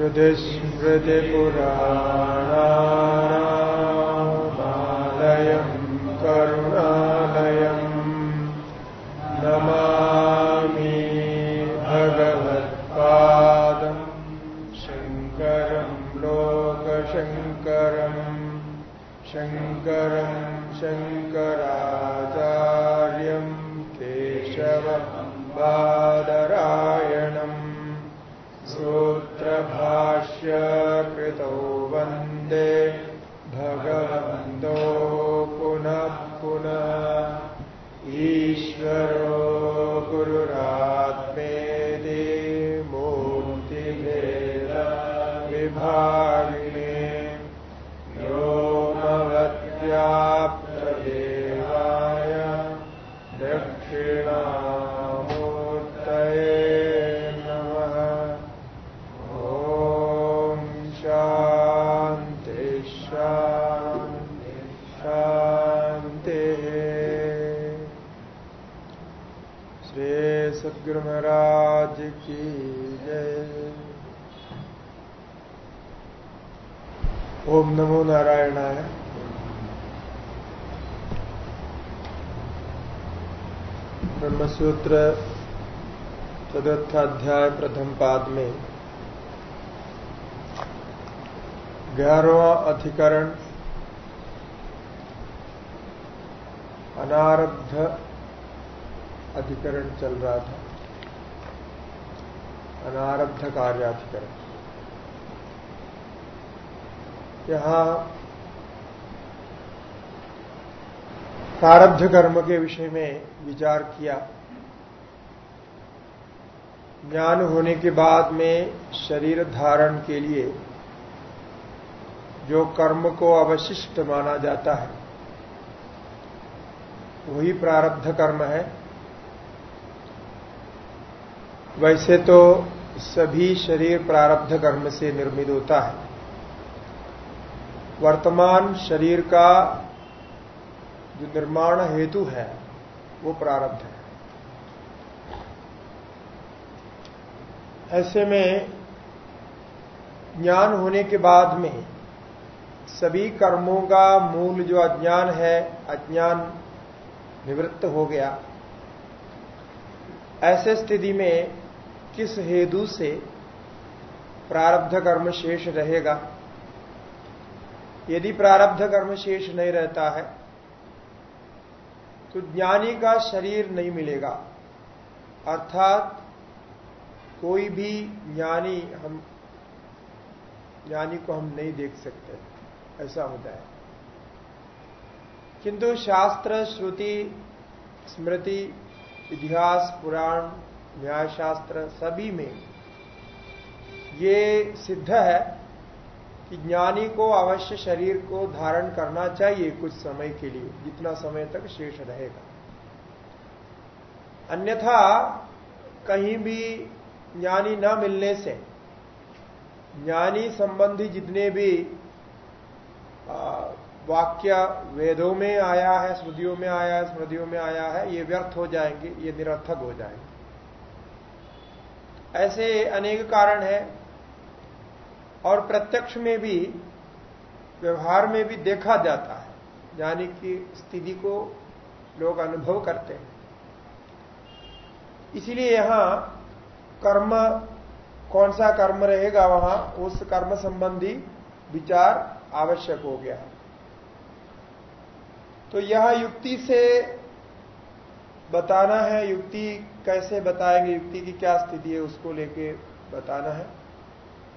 श्रुतिस्मृतिपुराणानामालयम् करुणालयम् नमामि भगवत्पादम् शङ्करम् लोकशङ्करम् शङ्करम् शङ्कराचार्यम् नारायणाय ब्रह्मसूत्र चतुर्थाध्याय प्रथम पाद में। ग्यारहवा अधिकरण। अनारब्ध अधिकरण चल रहा था। अनारब्ध कार्याधिकरण। यहाँ प्रारब्ध कर्म के विषय में विचार किया। ज्ञान होने के बाद में शरीर धारण के लिए जो कर्म को अवशिष्ट माना जाता है, वही प्रारब्ध कर्म है। वैसे तो सभी शरीर प्रारब्ध कर्म से निर्मित होता है। वर्तमान शरीर का जो निर्माण हेतु है, वो प्रारब्ध है। ऐसे में ज्ञान होने के बाद में सभी कर्मों का मूल जो अज्ञान है, अज्ञान निवृत्त हो गया। ऐसे स्थिति में किस हेतु से प्रारब्ध कर्म शेष रहेगा? यदि प्रारब्ध कर्म शेष नहीं रहता है तो ज्ञानी का शरीर नहीं मिलेगा। अर्थात कोई भी ज्ञानी हम, ज्ञानी को हम नहीं देख सकते, ऐसा होता है। किंतु शास्त्र, श्रुति, स्मृति, इतिहास, पुराण, न्यायशास्त्र सभी में ये सिद्ध है कि ज्ञानी को अवश्य शरीर को धारण करना चाहिए कुछ समय के लिए, जितना समय तक शेष रहेगा। अन्यथा कहीं भी ज्ञानी न मिलने से, ज्ञानी संबंधी जितने भी वाक्य वेदों में आया है, स्मृतियों में आया है, स्मृतियों में आया है, ये व्यर्थ हो जाएँगे, ये निरर्थक हो जाएँगे। ऐसे अनेक कारण है। और प्रत्यक्ष में भी, व्यवहार में भी देखा जाता है, यानी कि स्थिति को लोग अनुभव करते हैं। इसीलिए यहाँ कर्म, कौन सा कर्म रहेगा वहाँ, उस कर्म संबंधी विचार आवश्यक हो गया तो यह युक्ति से बताना है, युक्ति कैसे बताएँगे, युक्ति की क्या स्थिति है, उसको लेके बताना है।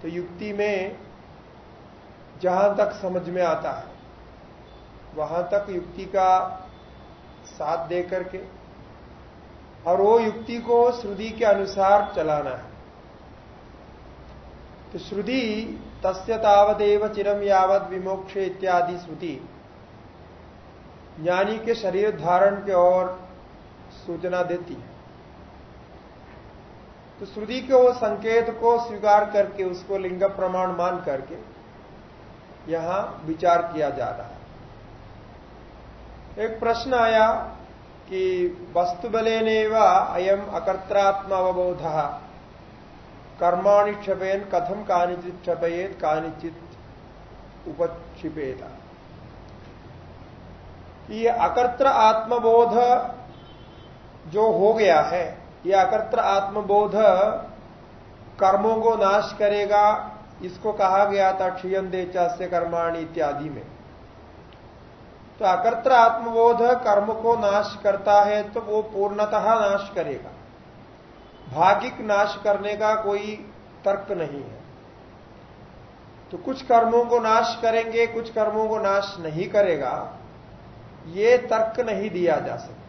तो युक्ति में जहाँ तक समझ में आता है, वहाँ तक युक्ति का साथ दे करके और वो युक्ति को श्रुति के अनुसार चलाना है। तो श्रुति तस्य तावदेव चिरम यावत विमोक्ष इत्यादि श्रुति ज्ञानी के शरीर धारण के ओर सूचना देती है। तो श्रुति के वो संकेत को स्वीकार करके उसको लिंग प्रमाण मान करके यहाँ विचार किया जा रहा है। एक प्रश्न आया कि वस्तु बलेनेव अयम अकर्त्रात्म अवबोध कर्माणि क्षपेन कथम कानिचित क्षपेत कानिचित उपक्षिपेता। ये अकर्त्र आत्मबोध जो हो गया है ये अकर्त्र आत्मबोध कर्मों को नाश करेगा, इसको कहा गया था क्षीयन दे चास्य कर्माणी इत्यादि में। तो अकर्त्र आत्मबोध कर्म को नाश करता है तो वो पूर्णतः नाश करेगा। भागिक नाश करने का कोई तर्क नहीं है। तो कुछ कर्मों को नाश करेंगे, कुछ कर्मों को नाश नहीं करेगा, ये तर्क नहीं दिया जा सकता।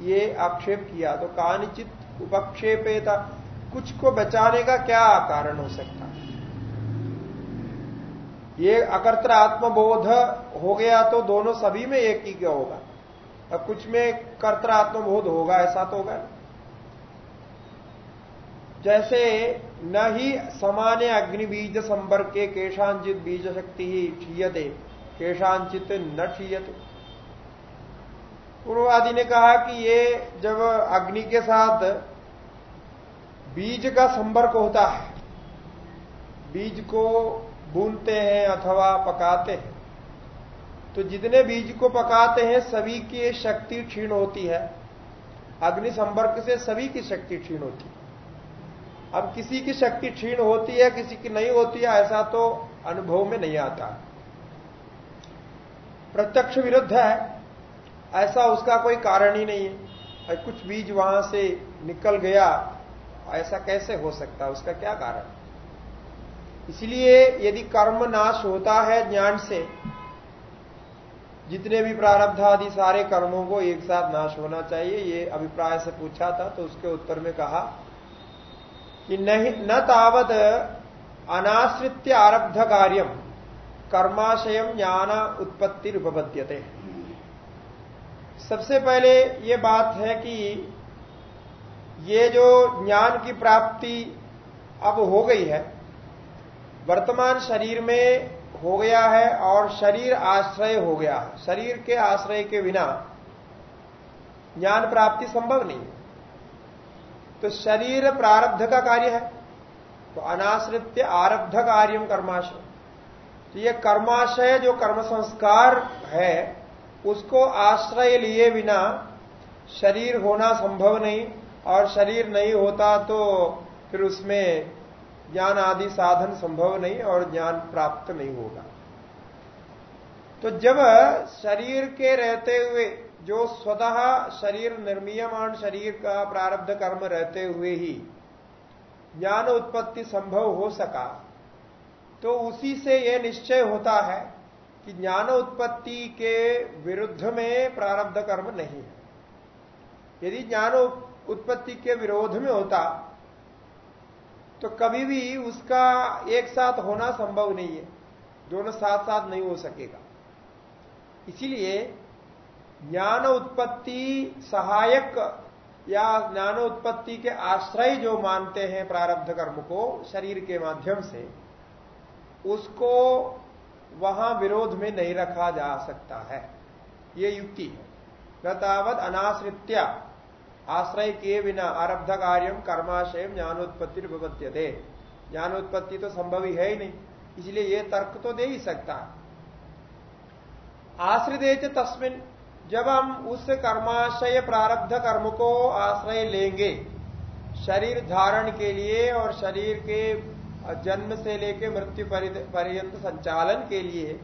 ये आक्षेप किया। तो कानिचित उपक्षेपेता कुछ को बचाने का क्या कारण हो सकता? ये अकर्त्र आत्मबोध हो गया तो दोनों सभी में एक ही क्या होगा? अब कुछ में कर्त्र आत्मबोध होगा, ऐसा तो होगा जैसे न ही समान्य अग्नि बीज संपर्क के केशांचित बीज शक्ति ही क्षीयते, केशांचित न क्षीयते। पूर्वादि ने कहा कि ये जब अग्नि के साथ बीज का संपर्क होता है, बीज को भूनते हैं अथवा पकाते हैं तो जितने बीज को पकाते हैं, सभी की शक्ति क्षीण होती है। अग्नि संपर्क से सभी की शक्ति क्षीण होती है। अब किसी की शक्ति क्षीण होती है, किसी की नहीं होती है, ऐसा तो अनुभव में नहीं आता। प्रत्यक्ष विरुद्ध है। ऐसा उसका कोई कारण ही नहीं है। कुछ बीज वहाँ से निकल गया, ऐसा कैसे हो सकता है? उसका क्या कारण? इसलिए यदि कर्म नाश होता है ज्ञान से, जितने भी प्रारब्ध आदि सारे कर्मों को एक साथ नाश होना चाहिए, ये अभिप्राय से पूछा था तो उसके उत्तर में कहा कि नहीं, न तावत अनाश्रित्य आरब्ध कार्यम कर्माशयम ज्ञान उत्पत्ति उपपद्यते सबसे पहले ये बात है कि ये जो ज्ञान की प्राप्ति अब हो गई है, वर्तमान शरीर में हो गया है और शरीर आश्रय हो गया शरीर के आश्रय के बिना ज्ञान प्राप्ति संभव नहीं तो शरीर प्रारब्ध का कार्य है तो अनाश्रित्य आरब्ध कार्यम कर्माशय। तो ये कर्माशय जो कर्म संस्कार है उसको आश्रय लिए बिना शरीर होना संभव नहीं और शरीर नहीं होता तो फिर उसमें ज्ञान आदि साधन संभव नहीं और ज्ञान प्राप्त नहीं होगा। तो जब शरीर के रहते हुए, जो स्वतः शरीर निर्मीयमान शरीर का प्रारब्ध कर्म रहते हुए ही ज्ञान उत्पत्ति संभव हो सका तो उसी से यह निश्चय होता है कि ज्ञान उत्पत्ति के विरुद्ध में प्रारब्ध कर्म नहीं है। यदि ज्ञान उत्पत्ति के विरोध में होता तो कभी भी उसका एक साथ होना संभव नहीं है। दोनों साथ साथ नहीं हो सकेगा। इसीलिए ज्ञान उत्पत्ति सहायक या ज्ञान उत्पत्ति के आश्रय जो मानते हैं प्रारब्ध कर्म को शरीर के माध्यम से, उसको वहाँ विरोध में नहीं रखा जा सकता है। ये युक्ति है। गतावत अनाश्रित्या आश्रय किए बिना आरब्ध कार्यम कर्माशय ज्ञानोत्पत्ति दे ज्ञानोत्पत्ति तो संभव ही है ही नहीं, इसलिए ये तर्क तो दे ही सकता है। आश्रित तस्मिन, जब हम उस कर्माशय प्रारब्ध कर्म को आश्रय लेंगे, शरीर धारण के लिए और शरीर के जन्म से लेकर मृत्यु पर्यंत संचालन के लिए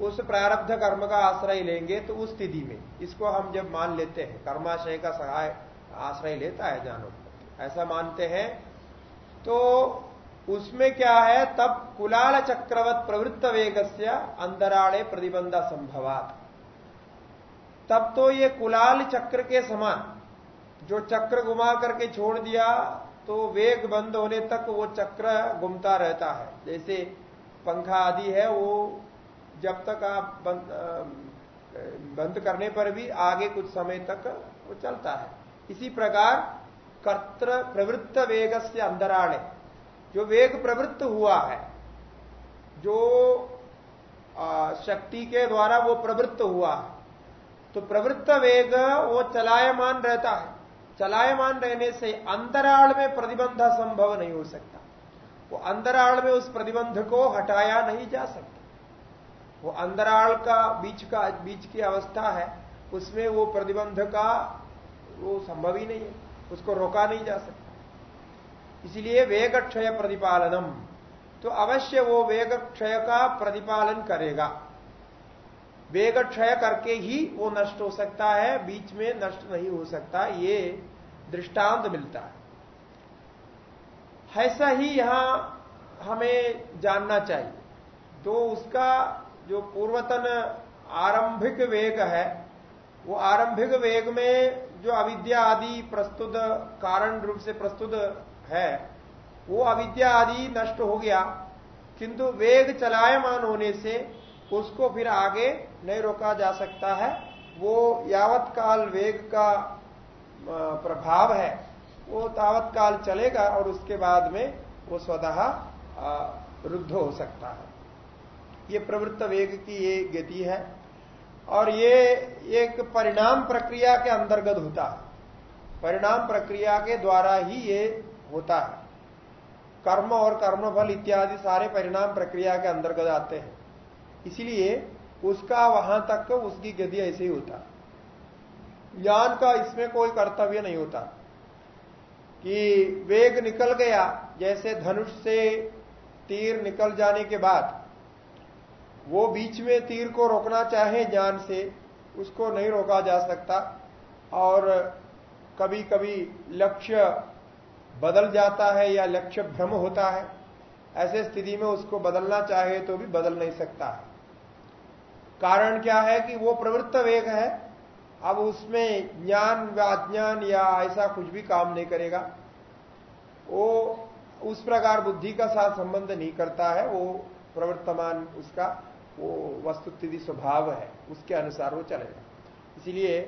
उस प्रारब्ध कर्म का आश्रय लेंगे तो उस स्थिति में। इसको हम जब मान लेते हैं कर्माशय का सहाय, आश्रय लेता है ज्ञानोत्पत्ति ऐसा मानते हैं तो उसमें क्या है? तब कुलाल चक्रवत प्रवृत्त वेग से अंतराड़े प्रतिबंध संभवात। तब तो ये कुलाल चक्र के समान, जो चक्र घुमा करके छोड़ दिया तो वेग बंद होने तक वो चक्र घूमता रहता है। जैसे पंखा आदि है वो जब तक आप बंद, बंद करने पर भी आगे कुछ समय तक वो चलता है। इसी प्रकार कर्त्र प्रवृत्त वेग से अंदराणे जो वेग प्रवृत्त हुआ है जो शक्ति के द्वारा वो प्रवृत्त हुआ है तो प्रवृत्त वेग वो चलायमान रहता है। चलायमान रहने से अंतराल में प्रतिबंध संभव नहीं हो सकता। वो अंतराल में उस प्रतिबंध को हटाया नहीं जा सकता। वो अंतराल का बीच का, बीच की अवस्था है, उसमें वो प्रतिबंध का वो संभव ही नहीं है, उसको रोका नहीं जा सकता। इसलिए वेग क्षय प्रतिपालनम तो अवश्य वो वेग क्षय का प्रतिपालन करेगा। वेग क्षय करके ही वो नष्ट हो सकता है, बीच में नष्ट नहीं हो सकता, ये दृष्टांत मिलता है। ऐसा ही यहाँ हमें जानना चाहिए। तो उसका जो पूर्वतन आरंभिक वेग है, वो आरंभिक वेग में जो अविद्या आदि प्रस्तुत कारण रूप से प्रस्तुत है, वो अविद्या आदि नष्ट हो गया, किंतु वेग चलायमान होने से उसको फिर आगे नहीं रोका जा सकता है। वो यावत काल वेग का प्रभाव है। वो तावत काल चलेगा और उसके बाद में वो स्वतः रुद्ध हो सकता है। ये प्रवृत्त वेग की ये गति है। और ये एक परिणाम प्रक्रिया के अंतर्गत होता है। परिणाम प्रक्रिया के द्वारा ही ये होता है। कर्म और कर्मफल इत्यादि सारे परिणाम प्रक्रिया के अंतर्गत आते हैं। इसलिए उसका वहाँ तक उसकी गति ऐसे ही होता। ज्ञान का इसमें कोई कर्तव्य नहीं होता। कि वेग निकल गया, जैसे धनुष से तीर निकल जाने के बाद, वो बीच में तीर को रोकना चाहे ज्ञान से, उसको नहीं रोका जा सकता। और कभी कभी लक्ष्य बदल जाता है या लक्ष्य भ्रम होता है, ऐसे स्थिति में उसको बदलना चाहे तो भी बदल नहीं सकता है। कारण क्या है कि वो प्रवृत्त वेग है, अब उसमें ज्ञान व अज्ञान या ऐसा कुछ भी काम नहीं करेगा। वो उस प्रकार बुद्धि का साथ संबंध नहीं करता है, वो प्रवर्तमान उसका, वो वस्तुस्थिति स्वभाव है, उसके अनुसार वो चलेगा। इसलिए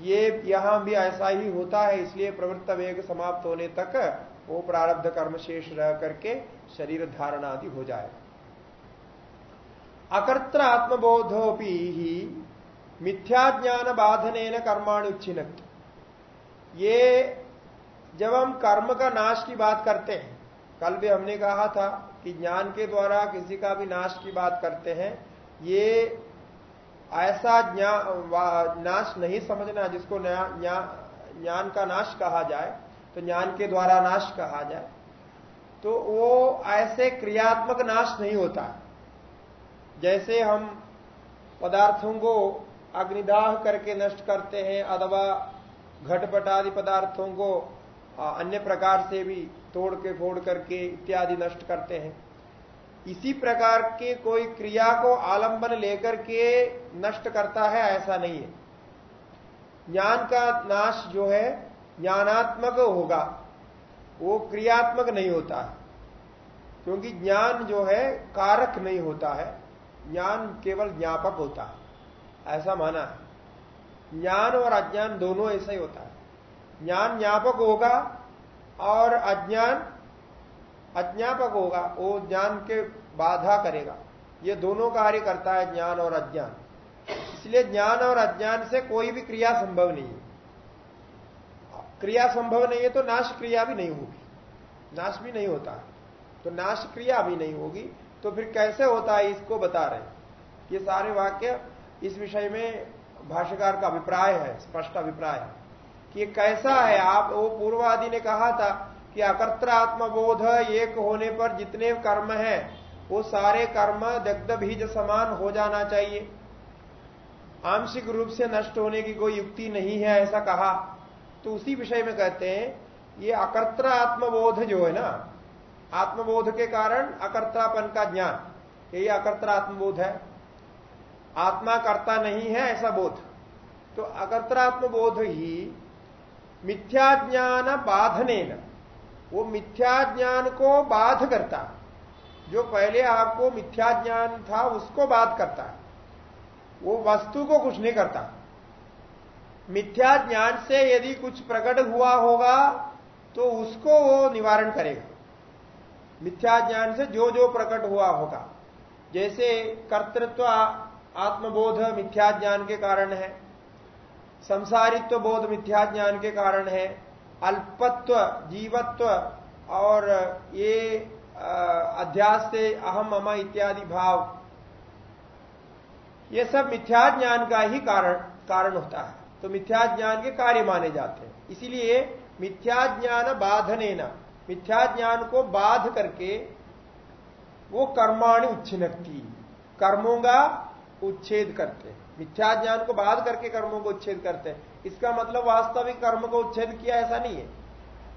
ये यहाँ भी ऐसा ही होता है, इसलिए प्रवृत्त वेग समाप्त होने तक वो प्रारब्ध कर्म शेष रह करके शरीर धारणा आदि हो जाएगा। अकर्त्र आत्मबोधोपी ही मिथ्याज्ञान बाधने कर्माणुच्छिन्न ये जब हम कर्म का नाश की बात करते हैं, कल भी हमने कहा था कि ज्ञान के द्वारा किसी का भी नाश की बात करते हैं, ये ऐसा नाश नहीं समझना जिसको ज्ञान का नाश कहा जाए तो ज्ञान के द्वारा नाश कहा जाए। तो वो ऐसे क्रियात्मक नाश नहीं होता। जैसे हम पदार्थों को अग्निदाह करके नष्ट करते हैं अथवा घटपट आदि पदार्थों को अन्य प्रकार से भी तोड़ के फोड़ करके इत्यादि नष्ट करते हैं। इसी प्रकार के कोई क्रिया को आलंबन लेकर के नष्ट करता है, ऐसा नहीं है। ज्ञान का नाश जो है, ज्ञानात्मक होगा, वो क्रियात्मक नहीं होता है। क्योंकि ज्ञान जो है, कारक नहीं होता है। ज्ञान केवल ज्ञापक होता है। ऐसा माना। है ज्ञान और अज्ञान दोनों ऐसा ही होता है। ज्ञान ज्ञापक होगा और अज्ञान अज्ञापक होगा। वो ज्ञान के बाधा करेगा। ये दोनों कार्य करता है ज्ञान और अज्ञान। इसलिए ज्ञान और अज्ञान से कोई भी क्रिया संभव नहीं है। क्रिया संभव नहीं है तो नाश क्रिया भी नहीं होगी। नाश भी नहीं होता। तो नाश क्रिया भी नहीं होगी। तो फिर कैसे होता है इसको बता रहे ये सारे वाक्य इस विषय में भाष्यकार का अभिप्राय है, स्पष्ट अभिप्राय है कि कैसा है। आप, वो पूर्वादि ने कहा था कि अकर्त्र आत्मबोध एक होने पर जितने कर्म है, वो सारे कर्म दग्ध बीज समान हो जाना चाहिए। आंशिक रूप से नष्ट होने की कोई युक्ति नहीं है, ऐसा कहा। तो उसी विषय में कहते हैं, ये अकर्त्र आत्मबोध जो है ना आत्मबोध के कारण अकर्तापन का ज्ञान। यही अकर्ता आत्मबोध है। आत्मा कर्ता नहीं है ऐसा बोध। तो अकर्तात्मबोध ही मिथ्याज्ञान बाधने न वो मिथ्याज्ञान को बाध करता। जो पहले आपको मिथ्याज्ञान था उसको बाध करता है। वो वस्तु को कुछ नहीं करता। मिथ्या ज्ञान से यदि कुछ प्रकट हुआ होगा तो उसको वो निवारण करेगा। मिथ्या ज्ञान से जो जो प्रकट हुआ होगा। जैसे कर्तृत्व, आत्मबोध मिथ्या ज्ञान के कारण है। संसारित्व बोध मिथ्या ज्ञान के कारण है। अल्पत्व, जीवत्व और ये अध्यास से अहम मम इत्यादि भाव, ये सब मिथ्या ज्ञान का ही कारण कारण होता है। तो मिथ्या ज्ञान के कार्य माने जाते हैं। इसीलिए मिथ्या ज्ञान बाधने न मिथ्या ज्ञान को बाध करके वो कर्माणी उच्छिन्नति कर्मों का उच्छेद करते मिथ्या ज्ञान को बाध करके कर्मों को उच्छेद करते हैं। इसका मतलब वास्तविक कर्म को उच्छेद किया ऐसा नहीं है।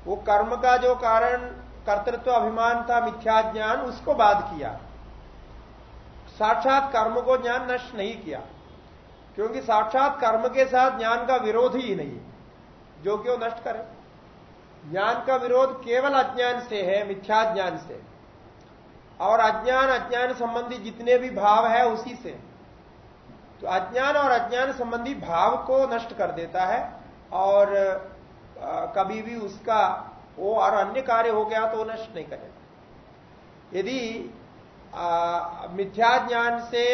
वो कर्म का जो कारण, कर्तृत्व, अभिमान था, मिथ्या ज्ञान, उसको बाध किया। साक्षात कर्म को ज्ञान नष्ट नहीं किया। क्योंकि साक्षात कर्म के साथ ज्ञान का विरोध ही नहीं जो कि वो नष्ट करे। ज्ञान का विरोध केवल अज्ञान से है मिथ्या ज्ञान से। और अज्ञान अज्ञान संबंधी जितने भी भाव है उसी से। तो अज्ञान और अज्ञान संबंधी भाव को नष्ट कर देता है, और कभी भी उसका वो और अन्य कार्य हो गया तो नष्ट नहीं करेगा यदि मिथ्या ज्ञान से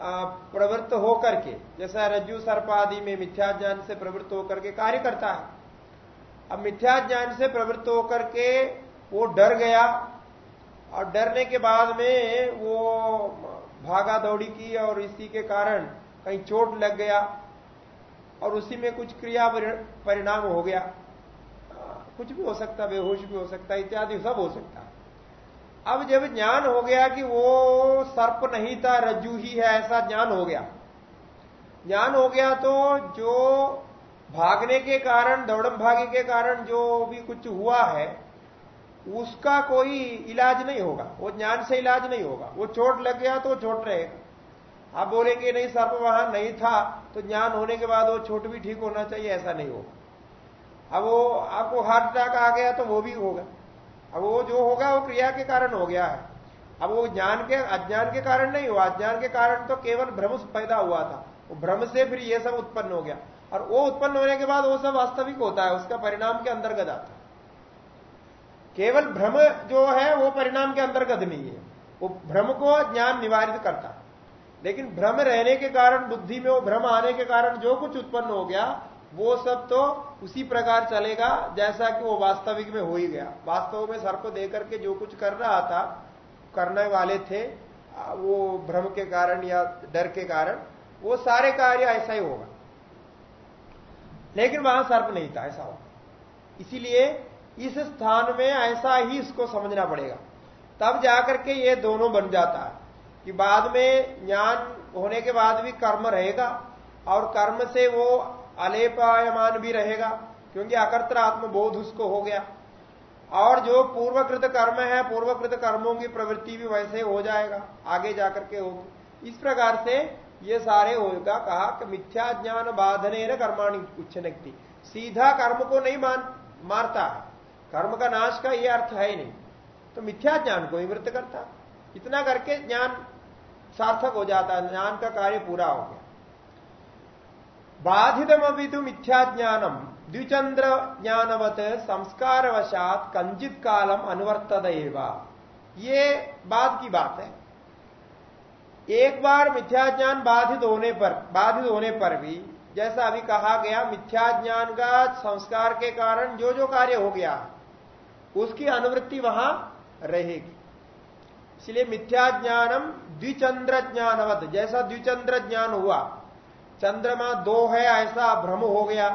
प्रवृत्त होकर के, जैसा रज्जु सर्प आदि में मिथ्या ज्ञान से प्रवृत्त होकर के कार्य करता है अब मिथ्या ज्ञान से प्रवृत्त होकर के वो डर गया और डरने के बाद में वो भागा दौड़ी की और इसी के कारण कहीं चोट लग गया और उसी में कुछ क्रिया परिणाम हो गया। कुछ भी हो सकता, बेहोश भी हो सकता, इत्यादि सब हो सकता। अब जब ज्ञान हो गया कि वो सर्प नहीं था, रज्जू ही है, ऐसा ज्ञान हो गया। ज्ञान हो गया तो जो भागने के कारण, दौड़म भागे के कारण जो भी कुछ हुआ है, उसका कोई इलाज नहीं होगा। वो ज्ञान से इलाज नहीं होगा। वो चोट लग गया तो चोट रहेगा आप बोलेंगे, नहीं सर्प वहाँ नहीं था। तो ज्ञान होने के बाद वो चोट भी ठीक होना चाहिए, ऐसा नहीं होगा। अब वो, आपको हार्ट अटैक आ गया तो वो भी होगा। अब वो जो होगा, वो क्रिया के कारण हो गया है। अब वो ज्ञान के, अज्ञान के कारण नहीं हुआ। अज्ञान के कारण तो केवल भ्रम पैदा हुआ था। वो भ्रम से फिर ये सब उत्पन्न हो गया। और वो उत्पन्न होने के बाद वो सब वास्तविक होता है, उसका परिणाम के अंतर्गत आता है। केवल भ्रम जो है, वो परिणाम के अंतर्गत नहीं है। वो भ्रम को ज्ञान निवारित करता है। लेकिन भ्रम रहने के कारण, बुद्धि में वो भ्रम आने के कारण जो कुछ उत्पन्न हो गया, वो सब तो उसी प्रकार चलेगा, जैसा कि वो वास्तविक में हो ही गया। वास्तव में सर को देकर के जो कुछ कर रहा था, करने वाले थे वो भ्रम के कारण या डर के कारण, वो सारे कार्य ऐसा ही होगा। लेकिन वहाँ सर्प नहीं था, ऐसा होगा इसीलिए इस स्थान में ऐसा ही इसको समझना पड़ेगा। तब जाकर के ये दोनों बन जाता है कि बाद में ज्ञान होने के बाद भी कर्म रहेगा और कर्म से वो अलेपायमान भी रहेगा, क्योंकि अकर्तर आत्मबोध उसको हो गया। और जो पूर्वकृत कर्म है, पूर्वकृत कर्मों की प्रवृत्ति भी वैसे हो जाएगा, आगे जाकर के होगी। इस प्रकार से ये सारे होगा कहा कि मिथ्या ज्ञान बाधने न कर्माणी उच्छनकती सीधा कर्म को नहीं मान, मारता कर्म का नाश का ये अर्थ है ही नहीं। तो मिथ्या ज्ञान को ही मृत करता। इतना करके ज्ञान सार्थक हो जाता है ज्ञान का कार्य पूरा हो गया। बाधितमविदु मिथ्या ज्ञानम। द्विचंद्र ज्ञानवत संस्कारवशात कंजित कालम अनुवर्तद ये बाद की बात है। एक बार मिथ्या ज्ञान बाधित होने पर, बाधित होने पर भी, जैसा अभी कहा गया मिथ्या ज्ञान का संस्कार के कारण जो जो कार्य हो गया, उसकी अनुवृत्ति वहाँ रहेगी। इसलिए मिथ्या ज्ञानम द्विचंद्र ज्ञानवत जैसा द्विचंद्र ज्ञान हुआ, चंद्रमा दो है, ऐसा भ्रम हो गया।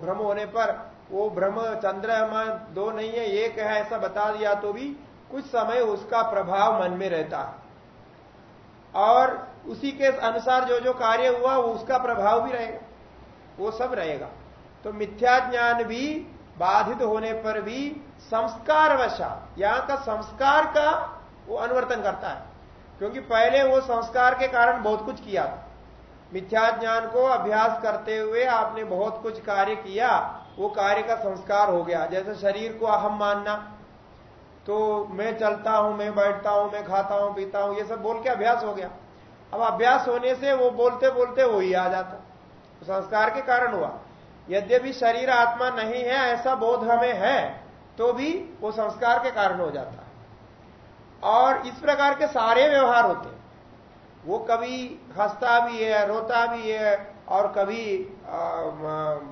भ्रम होने पर वो भ्रम, चंद्रमा दो नहीं है, एक है, ऐसा बता दिया तो भी कुछ समय उसका प्रभाव मन में रहता है। और उसी के अनुसार जो जो कार्य हुआ उसका प्रभाव भी रहेगा। वो सब रहेगा। तो मिथ्या ज्ञान भी बाधित होने पर भी संस्कार वशा यहाँ का संस्कार का वो अनुवर्तन करता है। क्योंकि पहले वो संस्कार के कारण बहुत कुछ किया था। मिथ्या ज्ञान को अभ्यास करते हुए आपने बहुत कुछ कार्य किया, वो कार्य का संस्कार हो गया। जैसे शरीर को अहम मानना तो मैं चलता हूँ, मैं बैठता हूँ, मैं खाता हूँ, पीता हूँ, ये सब बोल के अभ्यास हो गया। अब अभ्यास होने से वो बोलते बोलते वो ही आ जाता। तो संस्कार के कारण हुआ। यद्यपि शरीर आत्मा नहीं है, ऐसा बोध हमें है तो भी वो संस्कार के कारण हो जाता है। और इस प्रकार के सारे व्यवहार होते हैं। वो कभी हंसता भी है, रोता भी है, और कभी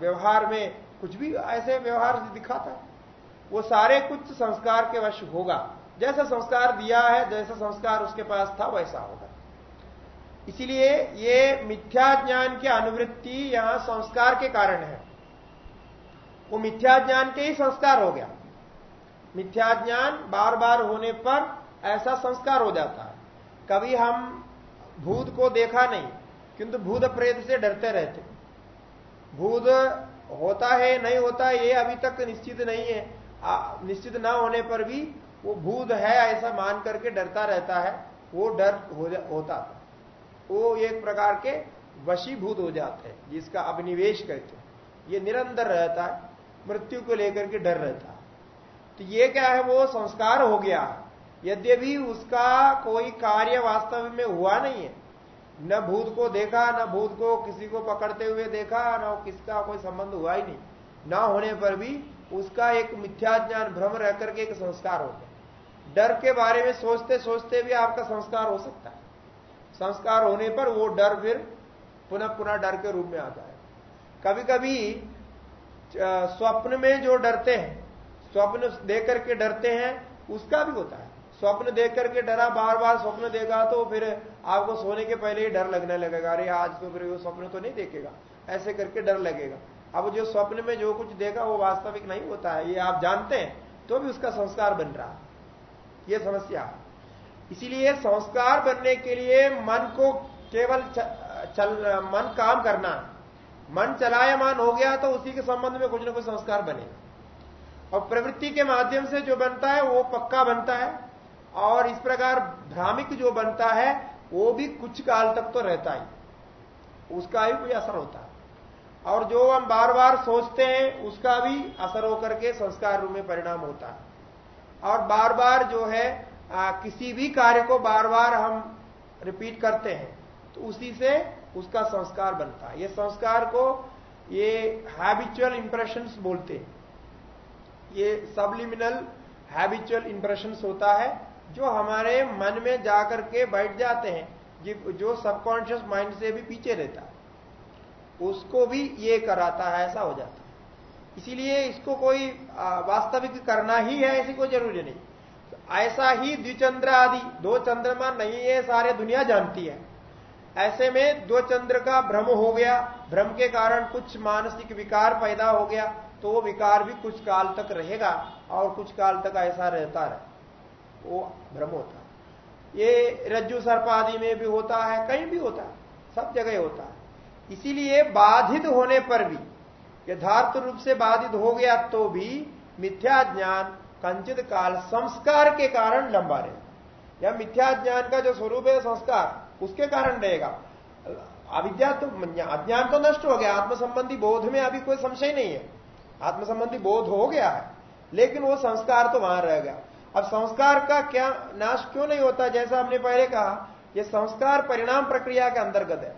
व्यवहार में कुछ भी ऐसे व्यवहार दिखाता है। वो सारे कुछ संस्कार के वश होगा। जैसा संस्कार दिया है, जैसा संस्कार उसके पास था, वैसा होगा। इसीलिए ये मिथ्या ज्ञान की अनुवृत्ति यहाँ संस्कार के कारण है। वो मिथ्या ज्ञान के ही संस्कार हो गया। मिथ्या ज्ञान बार बार होने पर ऐसा संस्कार हो जाता है। कभी हम भूत को देखा नहीं, किंतु भूत प्रेत से डरते रहते। भूत होता है, नहीं होता, ये अभी तक निश्चित नहीं है। निश्चित ना होने पर भी वो भूत है ऐसा मान करके डरता रहता है, वो डर हो होता था। वो एक प्रकार के वशीभूत हो जाते हैं, जिसका अभिनिवेश कहते ये निरंतर रहता है, मृत्यु को लेकर के डर रहता है। तो ये क्या है, वो संस्कार हो गया यद्यपि उसका कोई कार्य वास्तव में हुआ नहीं है, न भूत को देखा, न भूत को किसी को पकड़ते हुए देखा, न किसका कोई संबंध हुआ ही नहीं। न होने पर भी उसका एक मिथ्या ज्ञान, भ्रम रह करके एक संस्कार होता है। डर के बारे में सोचते सोचते भी आपका संस्कार हो सकता है। संस्कार होने पर वो डर फिर पुनः पुनः डर के रूप में आता है। कभी कभी स्वप्न में जो डरते हैं, स्वप्न देख करके डरते हैं, उसका भी होता है। स्वप्न देख करके डरा बार बार स्वप्न देगा तो फिर आपको सोने के पहले ही डर लगने लगेगा। अरे आज तो फिर वो स्वप्न तो नहीं देखेगा। ऐसे करके डर लगेगा। अब जो स्वप्न में जो कुछ देखा वो वास्तविक नहीं होता है, ये आप जानते हैं तो भी उसका संस्कार बन रहा है। ये समस्या इसीलिए संस्कार बनने के लिए मन को केवल चल, मन काम करना मन चलायमान हो गया तो उसी के संबंध में कुछ ना कुछ संस्कार बनेगा। और प्रवृत्ति के माध्यम से जो बनता है, वो पक्का बनता है। और इस प्रकार भ्रामिक जो बनता है, वो भी कुछ काल तक तो रहता ही। उसका ही कोई असर होता है और जो हम बार बार सोचते हैं उसका भी असर होकर के संस्कार रूप में परिणाम होता है। और बार बार जो है आ, किसी भी कार्य को बार बार हम रिपीट करते हैं तो उसी से उसका संस्कार बनता है। ये संस्कार को ये हैबिचुअल इंप्रेशंस बोलते हैं। ये सबलिमिनल हैबिचुअल इंप्रेशंस होता है जो हमारे मन में जाकर के बैठ जाते हैं जो सबकॉन्शियस माइंड से भी पीछे रहता है। उसको भी ये कराता है, ऐसा हो जाता है। इसीलिए इसको कोई वास्तविक करना ही है, ऐसी कोई ज़रूरी नहीं। तो ऐसा ही द्विचंद्र आदि, दो चंद्रमा नहीं है सारे दुनिया जानती है। ऐसे में दो चंद्र का भ्रम हो गया, भ्रम के कारण कुछ मानसिक विकार पैदा हो गया तो वो विकार भी कुछ काल तक रहेगा और कुछ काल तक ऐसा रहता रहे। वो भ्रम होता ये रज्जु सर्प आदि में भी होता है, कहीं भी होता है, सब जगह होता है। इसीलिए बाधित होने पर भी, यथार्थ रूप से बाधित हो गया तो भी मिथ्या ज्ञान कंचित काल संस्कार के कारण लंबा रहेगा या मिथ्या ज्ञान का जो स्वरूप है संस्कार, उसके कारण रहेगा। अविद्या तो अज्ञान तो नष्ट हो गया आत्म संबंधी बोध में अभी कोई संशय नहीं है। आत्म संबंधी बोध हो गया है, लेकिन वो संस्कार तो वहाँ रह गया। अब संस्कार का क्या नाश क्यों नहीं होता? जैसा हमने पहले कहा यह संस्कार परिणाम प्रक्रिया के अंतर्गत है।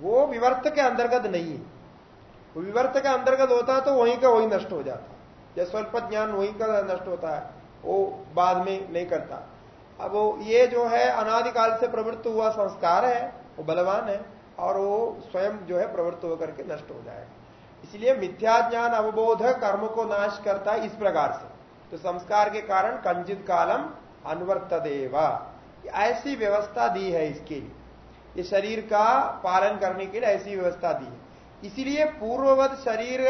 वो विवर्त के अंतर्गत नहीं है। वो विवर्त के अंतर्गत होता तो वहीं का वही नष्ट हो जाता। या स्वल्प ज्ञान वहीं का नष्ट होता है, वो बाद में नहीं करता। अब वो ये जो है, अनादिकाल से प्रवृत्त हुआ संस्कार है, वो बलवान है, और वो स्वयं जो है प्रवृत्त होकर के नष्ट हो जाएगा। इसलिए मिथ्या ज्ञान अवबोध कर्म को नाश करता है इस प्रकार से। तो संस्कार के कारण कंजित कालम अनुवर्त देवा ऐसी व्यवस्था दी है इसके लिए। ये शरीर का पालन करने के लिए ऐसी व्यवस्था दी है। इसीलिए पूर्ववत शरीर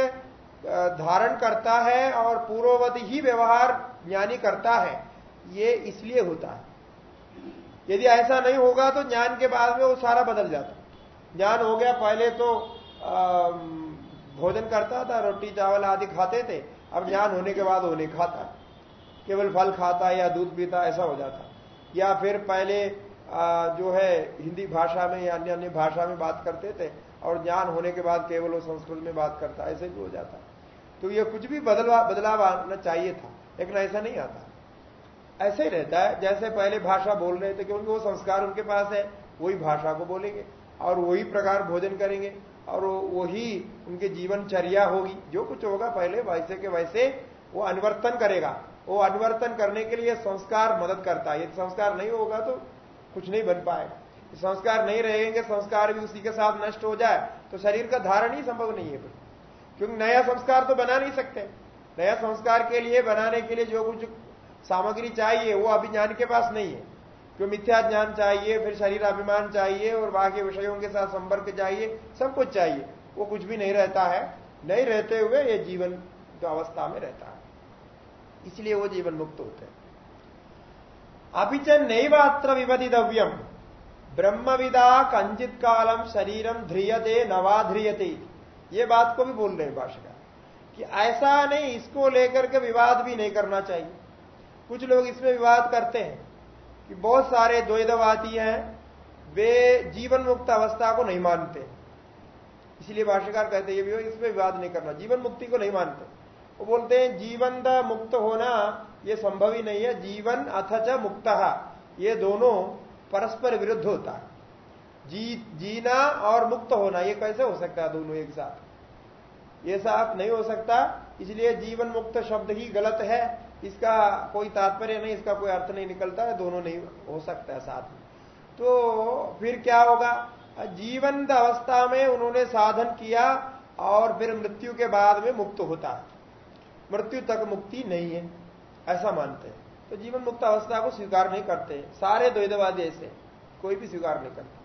धारण करता है और पूर्ववत ही व्यवहार ज्ञानी करता है, ये इसलिए होता है। यदि ऐसा नहीं होगा तो ज्ञान के बाद में वो सारा बदल जाता ज्ञान हो गया, पहले तो भोजन करता था, रोटी, चावल आदि खाते थे, अब ज्ञान होने के बाद वो नहीं खाता। केवल फल खाता या दूध पीता, ऐसा हो जाता। या फिर पहले जो है, हिंदी भाषा में या अन्य अन्य भाषा में बात करते थे और ज्ञान होने के बाद केवल वो संस्कृत में बात करता, ऐसे भी हो जाता। तो ये कुछ भी बदलवा, बदलाव आना चाहिए था, लेकिन ऐसा नहीं आता। ऐसे ही रहता है, जैसे पहले भाषा बोल रहे थे क्योंकि वो संस्कार उनके पास है, वही भाषा को बोलेंगे और वही प्रकार भोजन करेंगे और वही उनके जीवनचर्या होगी, जो कुछ होगा पहले वैसे के वैसे वो अनुवर्तन करेगा। वो अनुवर्तन करने के लिए संस्कार मदद करता है। यदि संस्कार नहीं होगा तो कुछ नहीं बन पाएगा संस्कार नहीं रहेंगे, संस्कार भी उसी के साथ नष्ट हो जाए तो शरीर का धारण ही संभव नहीं है क्योंकि नया संस्कार तो बना नहीं सकते। नया संस्कार के लिए, बनाने के लिए जो कुछ सामग्री चाहिए, वो अभिज्ञान के पास नहीं है। क्यों मिथ्या ज्ञान चाहिए, फिर शरीर अभिमान चाहिए, और बाकी विषयों के साथ संपर्क चाहिए, सब कुछ चाहिए। वो कुछ भी नहीं रहता है। नहीं रहते हुए ये जीवन जो अवस्था में रहता है। इसलिए वो जीवन मुक्त होते हैं। अभिच नैवात्र विवदितव्यम। ब्रह्मविदा कंचित कालम शरीरम ध्रियते, नवा ध्रियते ये बात को भी बोल रहे हैं भाषा कि ऐसा नहीं, इसको लेकर के विवाद भी नहीं करना चाहिए। कुछ लोग इसमें विवाद करते हैं कि बहुत सारे द्वैतवादी हैं, वे जीवन मुक्त अवस्था को नहीं मानते। इसलिए भाष्यकार कहते हैं ये भी इसमें विवाद नहीं करना जीवन मुक्ति को नहीं मानते। वो बोलते हैं जीवन मुक्त होना ये संभव ही नहीं है, जीवन अथच मुक्त। ये दोनों परस्पर विरुद्ध होता है। जी, जीना और मुक्त होना, ये कैसे हो सकता है दोनों एक साथ? ये साथ नहीं हो सकता, इसलिए जीवन मुक्त शब्द ही गलत है। इसका कोई तात्पर्य नहीं, इसका कोई अर्थ नहीं निकलता है दोनों नहीं हो सकता है साथ में। तो फिर क्या होगा? जीवंत अवस्था में उन्होंने साधन किया और फिर मृत्यु के बाद में मुक्त होता है। मृत्यु तक मुक्ति नहीं है। ऐसा मानते हैं। तो जीवन मुक्त अवस्था को स्वीकार नहीं करते सारे द्वैतवादी ऐसे कोई भी स्वीकार नहीं करते।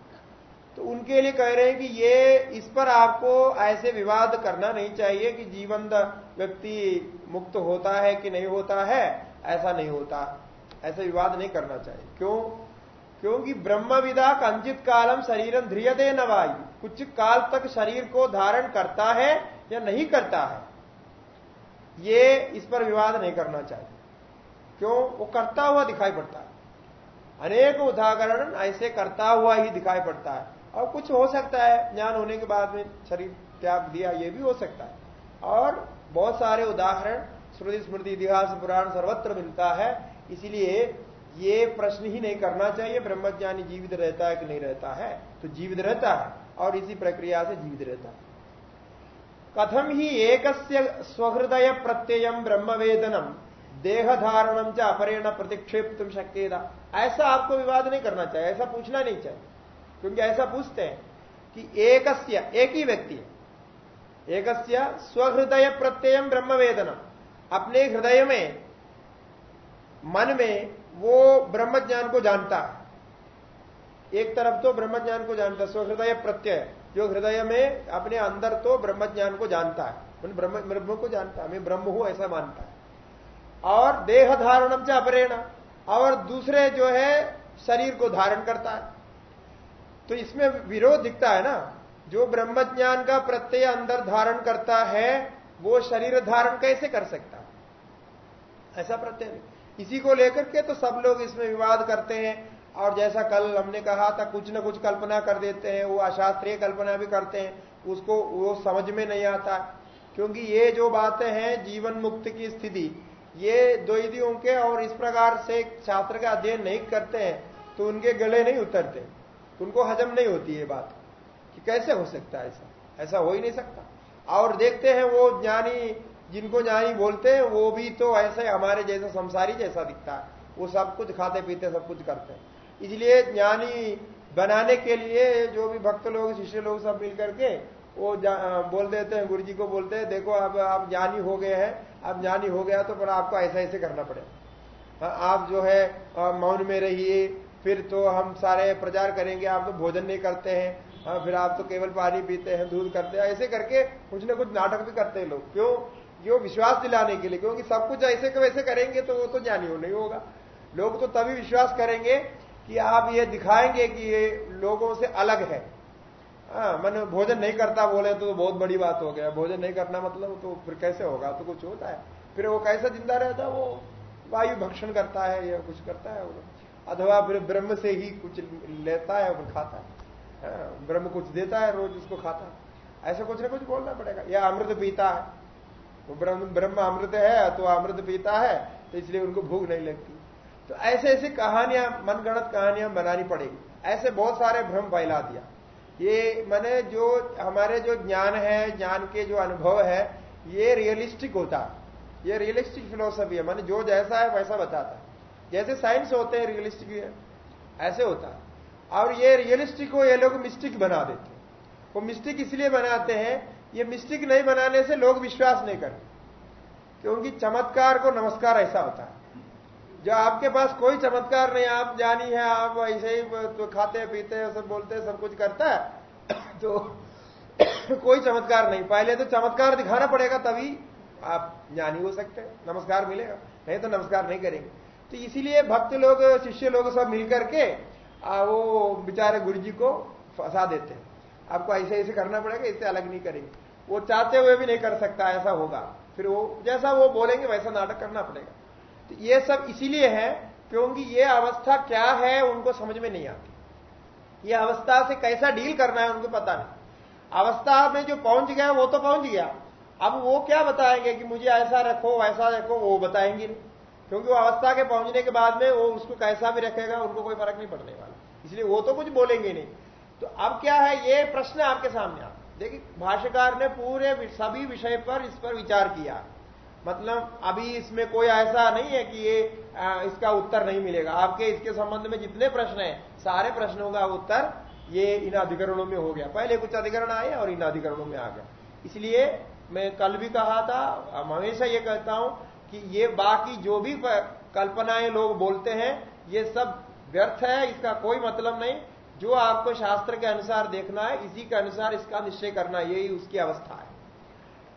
तो उनके लिए कह रहे हैं कि ये इस पर आपको ऐसे विवाद करना नहीं चाहिए कि जीवन व्यक्ति मुक्त होता है कि नहीं होता है। ऐसा नहीं होता। ऐसा विवाद नहीं करना चाहिए। क्यों? क्योंकि ब्रह्मविदा कंचित कालम शरीरम ध्रियदे नवायु कुछ काल तक शरीर को धारण करता है या नहीं करता है। ये इस पर विवाद नहीं करना चाहिए। क्यों? वो करता हुआ दिखाई पड़ता है। अनेक उदाहरण ऐसे करता हुआ ही दिखाई पड़ता है। और कुछ हो सकता है, ज्ञान होने के बाद में शरीर त्याग दिया, ये भी हो सकता है। और बहुत सारे उदाहरण, श्रुति स्मृति, इतिहास, पुराण सर्वत्र मिलता है। इसलिए ये प्रश्न ही नहीं करना चाहिए, ब्रह्मज्ञानी जीवित रहता है कि नहीं रहता है? तो जीवित रहता है, और इसी प्रक्रिया से जीवित रहता है। कथम ही एक स्वहृदय प्रत्ययम ब्रह्मवेदनम। देह धारणम च अपरेण प्रतिक्षेप तुम शक्यता। ऐसा आपको विवाद नहीं करना चाहिए, ऐसा पूछना नहीं चाहिए। क्योंकि ऐसा पूछते हैं कि एकस्य, एक ही व्यक्ति एकस्य स्वहृदय प्रत्ययम ब्रह्मवेदनम अपने हृदय में, मन में वो ब्रह्म ज्ञान को जानता है। एक तरफ़ तो ब्रह्म ज्ञान को जानता स्वहृदय प्रत्यय। जो हृदय में, अपने अंदर तो ब्रह्म ज्ञान को जानता है। ब्रह्म ब्रह्म को जानता है, मैं ब्रह्म हूँ, ऐसा मानता है। और देह धारणम से अपरेण। और दूसरे जो है, शरीर को धारण करता है। तो इसमें विरोध दिखता है ना? जो ब्रह्म ज्ञान का प्रत्यय अंदर धारण करता है, वो शरीर धारण कैसे कर सकता ऐसा प्रत्यय इसी को लेकर के तो सब लोग इसमें विवाद करते हैं। और जैसा कल हमने कहा था, कुछ ना कुछ कल्पना कर देते हैं, वो अशास्त्रीय कल्पना भी करते हैं। उसको वो समझ में नहीं आता। क्योंकि ये जो बातें हैं, जीवन मुक्त की स्थिति ये द्वैदियों के और इस प्रकार से शास्त्र का अध्ययन नहीं करते हैं तो उनके गले नहीं उतरते। उनको हजम नहीं होती ये बात, कि कैसे हो सकता है ऐसा? ऐसा हो ही नहीं सकता। और देखते हैं वो ज्ञानी, जिनको ज्ञानी बोलते हैं, वो भी तो ऐसे हमारे जैसे संसारी जैसा दिखता है। वो सब कुछ खाते पीते, सब कुछ करते हैं। इसलिए ज्ञानी बनाने के लिए जो भी भक्त लोग, शिष्य लोग सब मिल करके वो बोल देते हैं गुरु जी को बोलते हैं, देखो, अब आप ज्ञानी हो गए हैं अब ज्ञानी हो गया तो पर आपको ऐसा ऐसे करना पड़ेगा। हाँ, आप जो है मौन में रहिए फिर तो हम सारे प्रचार करेंगे आप तो भोजन नहीं करते हैं हाँ, फिर आप तो केवल पानी पीते हैं दूध करते हैं ऐसे करके कुछ ना कुछ नाटक भी करते हैं लोग। क्यों? क्यों? विश्वास दिलाने के लिए क्योंकि सब कुछ ऐसे वैसे करेंगे तो वो तो ज्ञानी हो नहीं होगा। लोग तो तभी विश्वास करेंगे कि आप ये दिखाएँगे कि ये लोगों से अलग है। हाँ, मन भोजन नहीं करता बोले तो, बहुत बड़ी बात हो गया। भोजन नहीं करना मतलब तो फिर कैसे होगा? तो कुछ होता है। फिर वो कैसा ज़िंदा रहता है? वो वायु भक्षण करता है या कुछ करता है अथवा ब्रह्म से ही कुछ लेता है और खाता है। हाँ, ब्रह्म कुछ देता है रोज उसको खाता है। ऐसा कुछ ना कुछ बोलना पड़ेगा। या अमृत पीता है। वो ब्रह्म ब्रह्म अमृत है तो अमृत पीता है तो इसलिए उनको भूख नहीं लगती। तो ऐसे ऐसी कहानियाँ मनगणत कहानियाँ बनानी पड़ेगी। ऐसे बहुत सारे भ्रम फैला दिया। ये मैंने जो हमारे जो ज्ञान है ज्ञान के जो अनुभव है ये रियलिस्टिक होता है। ये रियलिस्टिक फिलोसफी है। मैंने जो जैसा है वैसा बताता है। जैसे साइंस होते हैं रियलिस्टिक है, ऐसे होता है। और ये रियलिस्टिक को ये लोग मिस्टिक बना देते वो मिस्टिक इसलिए बनाते हैं ये मिस्टिक नहीं बनाने से लोग विश्वास नहीं करते। क्योंकि चमत्कार को नमस्कार ऐसा होता है। जो आपके पास कोई चमत्कार नहीं, आप जानी है, आप ऐसे ही तो खाते, पीते हैं सब बोलते हैं सब कुछ करता है तो कोई चमत्कार नहीं। पहले तो चमत्कार दिखाना पड़ेगा, तभी आप ज्ञानी हो सकते हैं। नमस्कार मिलेगा, नहीं तो नमस्कार नहीं करेंगे। तो इसीलिए भक्त लोग, शिष्य लोग सब मिलकर के वो बेचारे गुरु जी को फंसा देते हैं। आपको ऐसे ऐसे करना पड़ेगा, इससे अलग नहीं करेंगे। वो चाहते हुए भी नहीं कर सकता, ऐसा होगा। फिर वो, जैसा वो बोलेंगे, वैसा नाटक करना पड़ेगा। तो ये सब इसीलिए है क्योंकि ये अवस्था क्या है उनको समझ में नहीं आती। ये अवस्था से कैसा डील करना है उनको पता नहीं। अवस्था में जो पहुँच गया, वो तो पहुँच गया। अब वो क्या बताएँगे कि मुझे ऐसा रखो, वैसा रखो, वो बताएँगे नहीं। क्योंकि वो अवस्था के पहुँचने के बाद में वो उसको कैसा भी रखेगा, उनको कोई फ़र्क नहीं पड़ने वाला। इसलिए वो तो कुछ बोलेंगे नहीं। तो अब क्या है, ये प्रश्न आपके सामने आता देखिए, भाष्यकार ने पूरे सभी विषय पर इस पर विचार किया। मतलब अभी इसमें कोई ऐसा नहीं है कि ये आ, इसका उत्तर नहीं मिलेगा। आपके इसके संबंध में जितने प्रश्न हैं सारे प्रश्नों का उत्तर ये इन अधिकरणों में हो गया। पहले कुछ अधिकरण आए और इन अधिकरणों में आ गया। इसलिए मैं कल भी कहा था हमेशा ये कहता हूँ कि ये बाकी जो भी कल्पनाएँ लोग बोलते हैं ये सब व्यर्थ है इसका कोई मतलब नहीं। जो आपको शास्त्र के अनुसार देखना है इसी के अनुसार इसका निश्चय करना यही उसकी अवस्था है।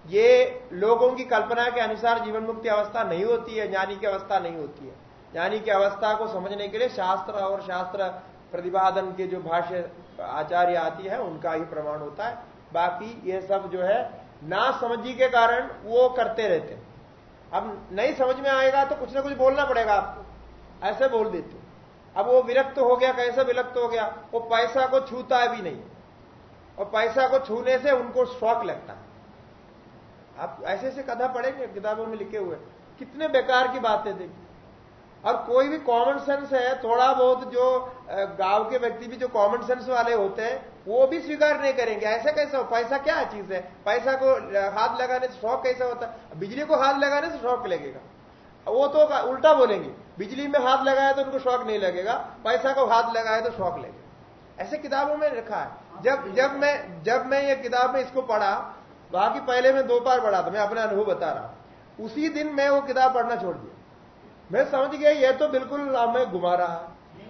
ये लोगों की कल्पना के अनुसार जीवन मुक्ति अवस्था नहीं होती है, ज्ञानी की अवस्था नहीं होती है। ज्ञानी की अवस्था को समझने के लिए शास्त्र और शास्त्र प्रतिपादन के जो भाष्य आचार्य आती है, उनका ही प्रमाण होता है। बाकी ये सब जो है, ना समझी के कारण वो करते रहते हैं। अब नहीं समझ में आएगा तो कुछ ना कुछ बोलना पड़ेगा आपको। ऐसे बोल देते अब वो विरक्त हो गया, कैसे विरक्त हो गया? वो पैसा को छूता भी नहीं। और पैसा को छूने से उनको शौक लगता है। आप ऐसे ऐसे कथा पढ़ेंगे, किताबों में लिखे हुए। कितने बेकार की बातें देखिए और कोई भी कॉमन सेंस है, थोड़ा बहुत जो गाँव के व्यक्ति भी जो कॉमन सेंस वाले होते हैं, वो भी स्वीकार नहीं करेंगे। ऐसा कैसा हो? पैसा क्या चीज़ है? पैसा को हाथ लगाने से शौक कैसा होता है? बिजली को हाथ लगाने से शौक लगेगा। वो तो उल्टा बोलेंगे, बिजली में हाथ लगाया तो उनको शौक नहीं लगेगा, पैसा को हाथ लगाया तो शौक लगेगा। ऐसे किताबों में रखा है। जब जब मैं जब मैं ये किताब में इसको पढ़ा बाकी पहले मैं दो बार पढ़ा था, मैं अपना अनुभव बता रहा उसी दिन मैं वो किताब पढ़ना छोड़ दिया। मैं समझ गया, ये तो बिल्कुल मैं घुमा रहा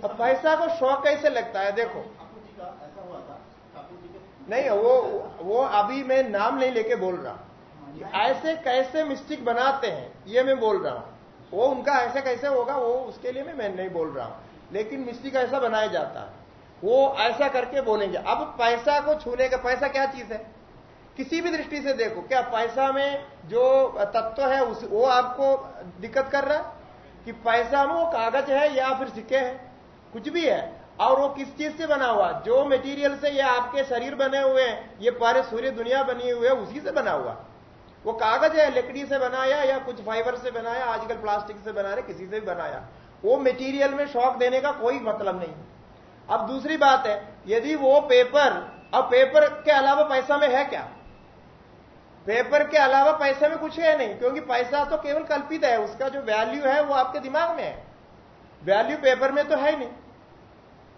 अब पैसा को शौक कैसे लगता है, देखो। नहीं, वो वो अभी मैं नाम नहीं लेके बोल रहा ऐसे कैसे मिस्टेक बनाते हैं, ये मैं बोल रहा हूँ। वो उनका ऐसे कैसे होगा, वो उसके लिए मैं नहीं बोल रहा हूँ। लेकिन मिस्टेक ऐसा बनाया जाता है। वो ऐसा करके बोलेंगे। अब पैसा को छूने का, पैसा क्या चीज़ है? किसी भी दृष्टि से देखो, क्या पैसा में जो तत्व है उस, वो आपको दिक्कत कर रहा है? कि पैसा में वो कागज़ है या फिर सिक्के हैं? कुछ भी है। और वो किस चीज़ से बना हुआ? जो मटेरियल से ये आपके शरीर बने हुए हैं, ये पारे सूर्य दुनिया बनी हुई है, उसी से बना हुआ। वो कागज़ है, लकड़ी से बनाया या कुछ फाइबर से बनाया, आजकल प्लास्टिक से बना रहे, किसी से भी बनाया। वो मटेरियल में शौक देने का कोई मतलब नहीं अब दूसरी बात है, यदि वो पेपर अब पेपर के अलावा पैसा में है क्या? पेपर के अलावा पैसे में कुछ है नहीं, क्योंकि पैसा तो केवल कल्पित है, उसका जो वैल्यू है वो आपके दिमाग में है। वैल्यू पेपर में तो है नहीं।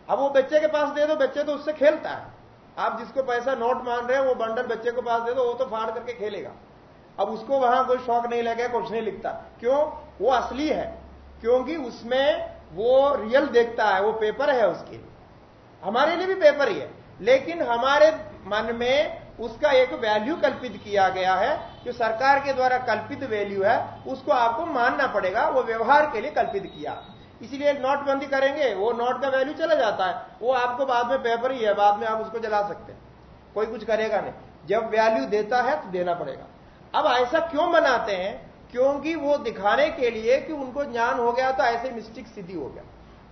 अब वो बच्चे के पास दे दो, बच्चे तो उससे खेलता है। आप जिसको पैसा नोट मान रहे हैं, वो बंडल बच्चे को पास दे दो, वो तो फाड़ करके खेलेगा। अब उसको वहाँ कोई शौक नहीं लगे, कुछ नहीं लिखता। क्यों? वो असली है। क्योंकि उसमें वो रियल देखता है, वो पेपर है उसके लिए। हमारे लिए भी पेपर ही है। लेकिन हमारे मन में उसका एक वैल्यू कल्पित किया गया है, जो सरकार के द्वारा कल्पित वैल्यू है, उसको आपको मानना पड़ेगा, वो व्यवहार के लिए कल्पित किया। इसीलिए नोटबंदी करेंगे, वो नोट का वैल्यू चला जाता है, वो आपको बाद में पेपर ही है, बाद में आप उसको जला सकते हैं। कोई कुछ करेगा नहीं। जब वैल्यू देता है तो देना पड़ेगा। अब ऐसा क्यों बनाते हैं? क्योंकि वो दिखाने के लिए कि उनको ज्ञान हो गया तो ऐसे मिस्टिक सिद्धि हो गया।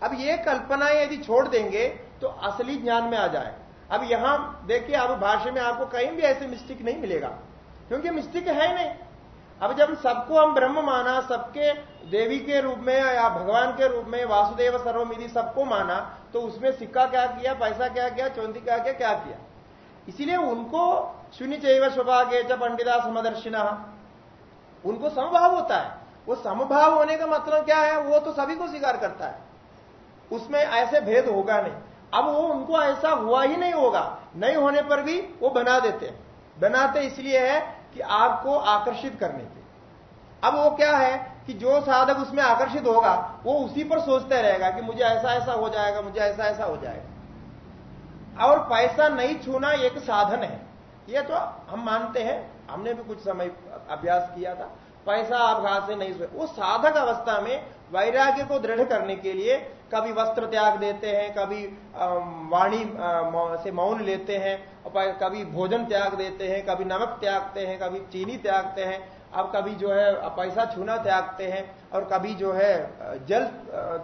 अब ये कल्पनाएँ यदि छोड़ देंगे तो असली ज्ञान में आ जाए अब यहाँ, देखिए, अब भाषा में आपको कहीं भी ऐसे मिस्टिक नहीं मिलेगा, क्योंकि मिस्टिक है नहीं। अब जब सबको हम ब्रह्म माना, सबके देवी के रूप में या भगवान के रूप में, वासुदेव सर्वमिधि सबको माना तो उसमें सिक्का क्या किया, पैसा क्या किया, चौंती क्या किया क्या किया? इसीलिए उनको शून्य चैव स्वभाग्य च पंडिता समदर्शिना। उनको समभाव होता है। वो समभाव होने का मतलब क्या है? वो तो सभी को स्वीकार करता है। उसमें ऐसे भेद होगा नहीं। अब वो उनको ऐसा हुआ ही नहीं होगा। नहीं होने पर भी वो बना देते। हैं बनाते इसलिए है कि आपको आकर्षित करने के। अब वो क्या है कि जो साधक उसमें आकर्षित होगा, वो उसी पर सोचते रहेगा कि मुझे ऐसा ऐसा हो जाएगा, मुझे ऐसा ऐसा हो जाएगा। और पैसा नहीं छूना एक साधन है। ये तो हम मानते हैं। हमने भी कुछ समय अभ्यास किया था। पैसा आप घात से नहीं सोए वो साधक अवस्था में वैराग्य को दृढ़ करने के लिए कभी वस्त्र त्याग देते हैं, कभी वाणी से मौन लेते हैं कभी भोजन त्याग देते हैं, कभी नमक त्यागते हैं, कभी चीनी त्यागते हैं, अब कभी जो है पैसा छूना त्यागते हैं, और कभी जो है जल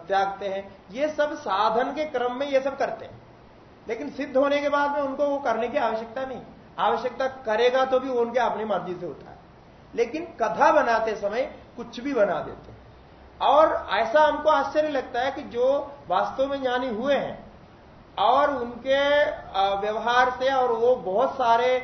त्यागते हैं। ये सब साधन के क्रम में ये सब करते हैं। लेकिन सिद्ध होने के बाद में उनको वो करने की आवश्यकता नहीं। आवश्यकता करेगा तो भी उनके अपनी मर्ज़ी से होता है। लेकिन कथा बनाते समय कुछ भी बना देते और ऐसा हमको आश्चर्य लगता है कि जो वास्तव में ज्ञानी हुए हैं और उनके व्यवहार से और वो बहुत सारे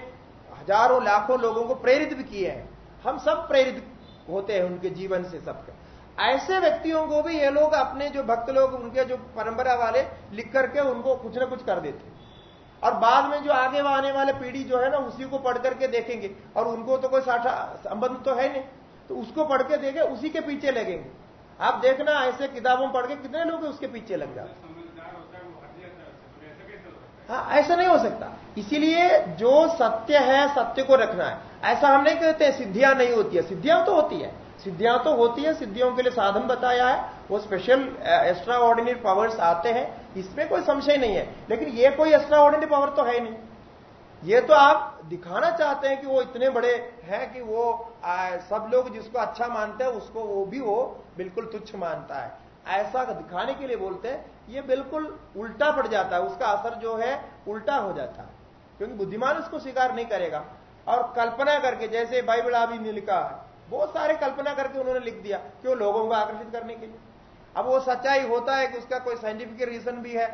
हज़ारों, लाखों लोगों को प्रेरित भी किए हैं। हम सब प्रेरित होते हैं उनके जीवन से सबके। ऐसे व्यक्तियों को भी ये लोग अपने जो भक्त लोग, उनके जो परंपरा वाले लिख करके उनको कुछ ना कुछ कर देते और बाद में जो आगे आने वाले पीढ़ी जो है ना, उसी को पढ़ करके देखेंगे। और उनको तो कोई साठा संबंध तो है नहीं। तो उसको पढ़ के देखे, उसी के पीछे लगेंगे। आप देखना, ऐसे किताबों पढ़ के कितने लोग उसके पीछे लग जाते हाँ। ऐसा नहीं हो सकता। इसीलिए जो सत्य है, सत्य को रखना है। ऐसा हम नहीं कहते सिद्धियाँ नहीं होती है। सिद्धियाँ तो होती है। सिद्धियाँ तो होती है, सिद्धियों के लिए साधन बताया है। वो स्पेशल एक्स्ट्रा ऑर्डिनरी पावर्स आते हैं। इसमें कोई संशय नहीं है। लेकिन ये कोई एक्स्ट्रा ऑर्डिनरी पावर तो है नहीं। ये तो आप दिखाना चाहते हैं कि वो इतने बड़े हैं कि वो आ, सब लोग जिसको अच्छा मानते हैं उसको वो भी वो बिल्कुल तुच्छ मानता है। ऐसा दिखाने के लिए बोलते हैं ये बिल्कुल उल्टा पड़ जाता है उसका असर जो है उल्टा हो जाता है। क्योंकि बुद्धिमान उसको स्वीकार नहीं करेगा। और कल्पना करके जैसे बाइबल आदि ने लिखा है बहुत सारे कल्पना करके उन्होंने लिख दिया क्यों लोगों को आकर्षित करने के लिए। अब वो सच्चाई होता है कि उसका कोई साइंटिफिक रीजन भी है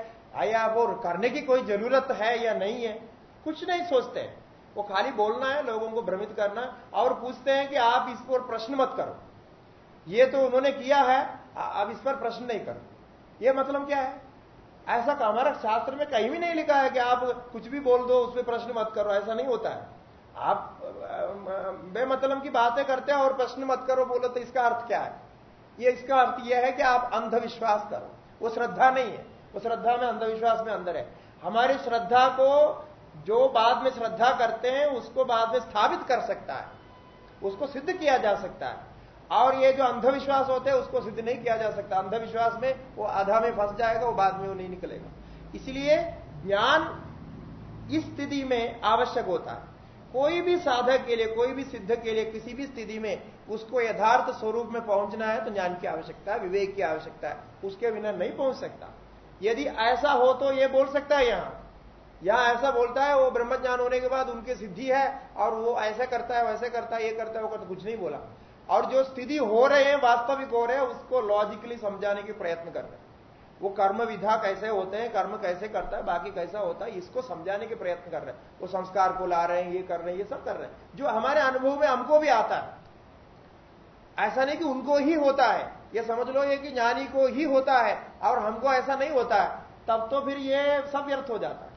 या वो करने की कोई ज़रूरत है या नहीं है। कुछ नहीं सोचते। हैं वो खाली बोलना है, लोगों को भ्रमित करना। और पूछते हैं कि आप इस पर प्रश्न मत करो। ये तो उन्होंने किया है अब इस पर प्रश्न नहीं करो। ये मतलब क्या है? ऐसा हमारा शास्त्र में कहीं भी नहीं लिखा है कि आप कुछ भी बोल दो, उस पर प्रश्न मत करो। ऐसा नहीं होता है। आप बेमतलब की बातें करते हैं और प्रश्न मत करो, बोलो तो इसका अर्थ क्या है? ये, इसका अर्थ यह है कि आप अंधविश्वास करो। वो श्रद्धा नहीं है। वो श्रद्धा में अंधविश्वास में अंदर है। हमारी श्रद्धा को जो बाद में श्रद्धा करते हैं, उसको बाद में स्थापित कर सकता है। उसको सिद्ध किया जा सकता है। और ये जो अंधविश्वास होते हैं, उसको सिद्ध नहीं किया जा सकता। अंधविश्वास में वो आधा में फंस जाएगा, वो बाद में वो नहीं निकलेगा। इसलिए ज्ञान इस स्थिति में आवश्यक होता है। कोई भी साधक के लिए, कोई भी सिद्ध के लिए, किसी भी स्थिति में उसको यथार्थ स्वरूप में पहुँचना है तो ज्ञान की आवश्यकता है, विवेक की आवश्यकता है। उसके बिना नहीं पहुँच सकता। यदि ऐसा हो तो ये बोल सकता है यहाँ। यहाँ ऐसा बोलता है, वो ब्रह्म ज्ञान होने के बाद उनकी सिद्धि है और वो ऐसे करता है, वैसे करता है, ये करता है, वो करता कुछ नहीं बोला। और जो स्थिति हो रहे हैं, वास्तविक हो रहे हैं, उसको लॉजिकली समझाने के प्रयत्न कर रहे हैं। वो कर्म विधा कैसे होते हैं, कर्म कैसे करता है, बाकी कैसा होता है, इसको समझाने के प्रयत्न कर रहे हैं। वो संस्कार को ला रहे हैं, ये कर रहे हैं, ये सब कर रहे हैं। जो हमारे अनुभव में हमको भी आता है। ऐसा नहीं कि उनको ही होता है। ये समझ लो ये कि ज्ञानी को ही होता है और हमको ऐसा नहीं होता है। तब तो फिर ये सब व्यर्थ हो जाता है।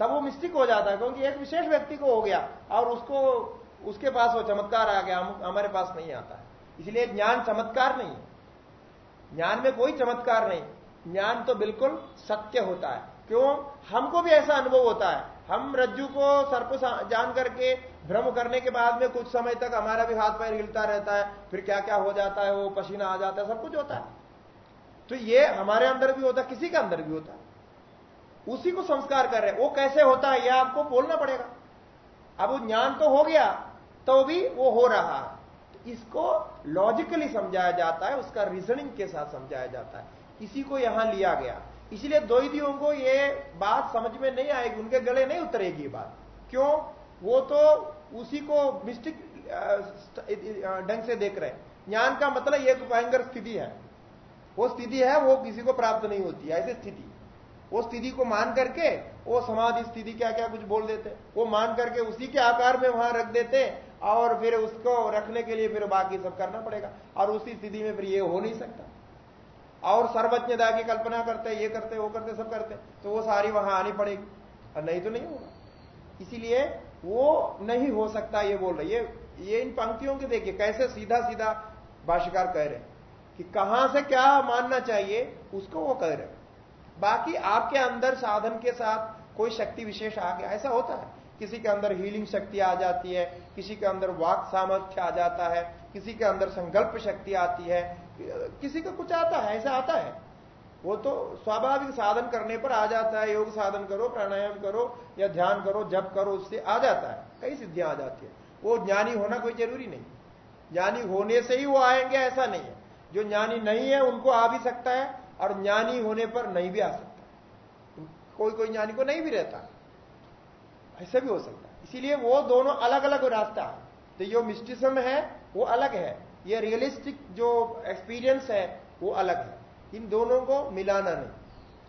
तब वो मिस्टिक हो जाता है क्योंकि एक विशेष व्यक्ति को हो गया और उसको उसके पास वो चमत्कार आ गया हम, हमारे पास नहीं आता है। इसलिए ज्ञान चमत्कार नहीं ज्ञान में कोई चमत्कार नहीं ज्ञान तो बिल्कुल सत्य होता है। क्यों? हमको भी ऐसा अनुभव होता है। हम रज्जू को सर्प जान करके भ्रम करने के बाद में कुछ समय तक हमारा भी हाथ पैर हिलता रहता है फिर क्या क्या हो जाता है वो पसीना आ जाता है सब कुछ होता है। तो ये हमारे अंदर भी होता है किसी के अंदर भी होता है। उसी को संस्कार कर रहे हैं। वो कैसे होता है यह आपको बोलना पड़ेगा। अब वो ज्ञान तो हो गया तो भी वो हो रहा है। तो इसको लॉजिकली समझाया जाता है, उसका रीजनिंग के साथ समझाया जाता है। इसी को यहाँ लिया गया। इसलिए द्वैतियों को ये बात समझ में नहीं आएगी, उनके गले नहीं उतरेगी बात। क्यों? वो तो उसी को मिस्टिक ढंग से देख रहे हैं। ज्ञान का मतलब एक भयंकर स्थिति है। वो स्थिति है, वो किसी को प्राप्त नहीं होती, ऐसी स्थिति। वो स्थिति को मान करके, वो समाधि स्थिति क्या क्या कुछ बोल देते वो मान करके उसी के आकार में वहाँ रख देते और फिर उसको रखने के लिए फिर बाकी सब करना पड़ेगा। और उसी स्थिति में फिर ये हो नहीं सकता। और सर्वज्ञता की कल्पना करते ये करते वो करते सब करते तो वो सारी वहाँ आनी पड़ेगी। और नहीं तो नहीं होगा। इसीलिए वो नहीं हो सकता ये बोल रहे ये ये इन पंक्तियों के देखिए, कैसे सीधा सीधा भाष्यकार कह रहे कि कहाँ से क्या मानना चाहिए, उसको वो कह रहे बाकी आपके अंदर साधन के साथ कोई शक्ति विशेष आ गया, ऐसा होता है। किसी के अंदर हीलिंग शक्ति आ जाती है, किसी के अंदर वाक सामर्थ्य आ जाता है, किसी के अंदर संकल्प शक्ति आती है, किसी का कुछ आता है, ऐसा आता है। वो तो स्वाभाविक साधन करने पर आ जाता है, योग साधन करो, प्राणायाम करो, या ध्यान करो, जप करो, उससे आ जाता है। कई सिद्धियाँ आ जाती है। वो ज्ञानी होना कोई ज़रूरी नहीं। ज्ञानी होने से ही वो आएँगे, ऐसा नहीं है। जो ज्ञानी नहीं है, उनको आ भी सकता है और ज्ञानी होने पर नहीं भी आ सकता। कोई कोई ज्ञानी को नहीं भी रहता। ऐसा भी हो सकता है। इसीलिए वो दोनों अलग अलग रास्ता है। तो जो मिस्टिज्म है, वो अलग है। ये रियलिस्टिक जो एक्सपीरियंस है, वो अलग है। इन दोनों को मिलाना नहीं।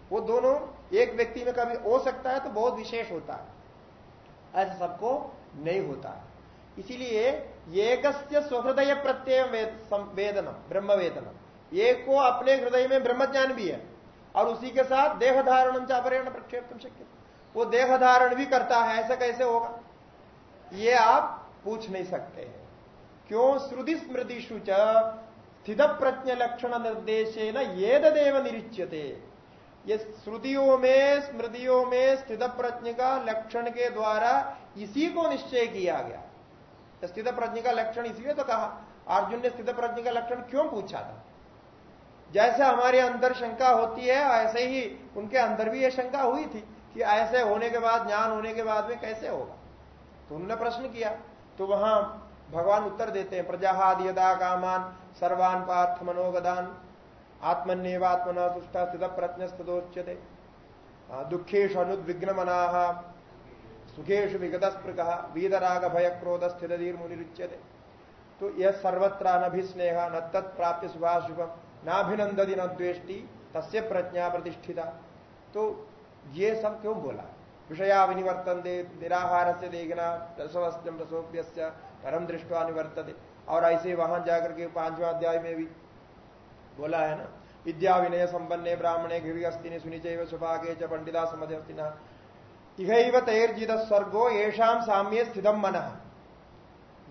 वो दोनों एक व्यक्ति में कभी हो सकता है तो बहुत विशेष होता है। ऐसा सबको नहीं होता है। इसीलिए एक स्वहृदय प्रत्यय वेदनम, ब्रह्म वेदनम। एक को अपने हृदय में ब्रह्म ज्ञान भी है, और उसी के साथ देह धारण प्रक्षेप शक्य वो देह धारण भी करता है, ऐसा कैसे होगा? ये आप पूछ नहीं सकते हैं। क्यों? श्रुति स्मृतिशु स्थित प्रज्ञ लक्षण निर्देश ये देव निरीच्यते। ये श्रुतियों में, स्मृतियों में स्थित प्रज्ञ का लक्षण के द्वारा इसी को निश्चय किया गया। स्थित प्रज्ञ का लक्षण इसलिए तो कहा, अर्जुन ने स्थित प्रज्ञ का लक्षण क्यों पूछा था? जैसे हमारे अंदर शंका होती है, ऐसे ही उनके अंदर भी यह शंका हुई थी कि ऐसे होने के बाद, ज्ञान होने के बाद में कैसे होगा? तो उन्होंने प्रश्न किया। तो वहाँ भगवान उत्तर देते हैं, प्रजाहाद यदा कामान सर्वान पार्थ मनोगदान। आत्मन्यवात्मना तुष्टा स्थित प्रज्ञस्तोच्यते दुखेश अनुद्विग्न मना सुखेश विगत स्पृक वीदराग भय क्रोध स्थित मुनिरुच्यते तो यह सर्वत्र अनभिस्नेह न तत्प्राप्य शुभाशुभम नाभिनंदि न द्वेष्टि तस्य प्रज्ञा प्रतिष्ठिता। तो ये सब क्यों बोला? विषया विनिवर्तन दे निराहार से देखना रसवस्त्यम रसोप्य परम दृष्टवा निवर्तते। और ऐसे वहाँ जाकर के पांचवा अध्याय में भी बोला है ना? विद्या विनय संपन्ने ब्राह्मणे घिविस्तिनि सुनिचैव, सुभागे च पंडिता समझस्तिना। इहैव तैर्जित स्वर्गो येषाम साम्य स्थितम मन।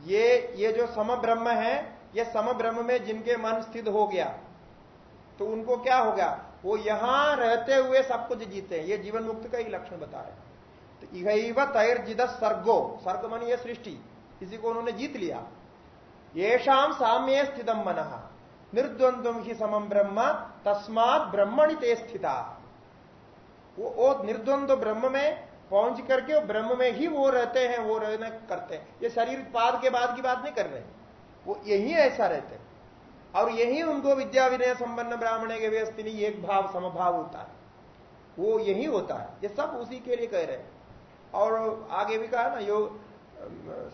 ये ये जो सम ब्रह्म है, ये सम ब्रह्म में जिनके मन स्थित हो गया तो उनको क्या हो गया? वो यहाँ रहते हुए सब कुछ जीते हैं। ये जीवन मुक्त का ही लक्षण बता रहे हैं। तो इहैव तैर्जित सर्गो। सर्ग मन ये सृष्टि। किसी को उन्होंने जीत लिया। येषाम साम्य स्थितम मन। निर्द्वंद्व ही समम ब्रह्म तस्मात ब्रह्मणि ते स्थिता। वो, वो निर्द्वंद्व ब्रह्म में पहुँच करके ब्रह्म में ही वो रहते हैं वो रहने करते हैं। ये शरीर पाद के बाद की बात नहीं कर रहे वो यही ऐसा रहते हैं। और यही उनको विद्या विनय संपन्न ब्राह्मण के व्यस्तिनी एक भाव समभाव होता है। वो यही होता है। ये सब उसी के लिए कह रहे हैं। और आगे भी कहा ना योग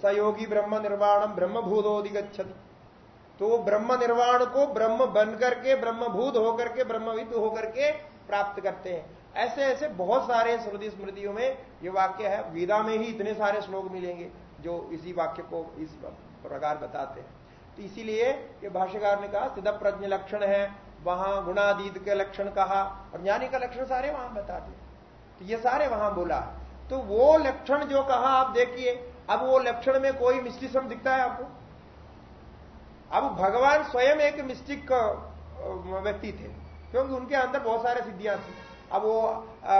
सयोगी ब्रह्म निर्वाणम ब्रह्म भूतोदिगछति तो ब्रह्म निर्वाण को ब्रह्म बन करके, ब्रह्मभूत होकर के, ब्रह्मविद होकर के प्राप्त करते हैं। ऐसे ऐसे बहुत सारे श्रुति स्मृतियों में ये वाक्य है। वेदा में ही इतने सारे श्लोक मिलेंगे जो इसी वाक्य को इस प्रकार बताते हैं। इसीलिए ये भाष्यकार ने कहा सिद्ध प्रज्ञ लक्षण है, वहाँ गुणादीत के लक्षण कहा, और ज्ञानी का लक्षण सारे वहाँ बता दिए। तो ये सारे वहाँ बोला। तो वो लक्षण जो कहा, आप देखिए, अब वो लक्षण में कोई मिस्टिज्म दिखता है आपको? अब भगवान स्वयं एक मिस्टिक व्यक्ति थे, क्योंकि उनके अंदर बहुत सारे सिद्धियाँ थी। अब वो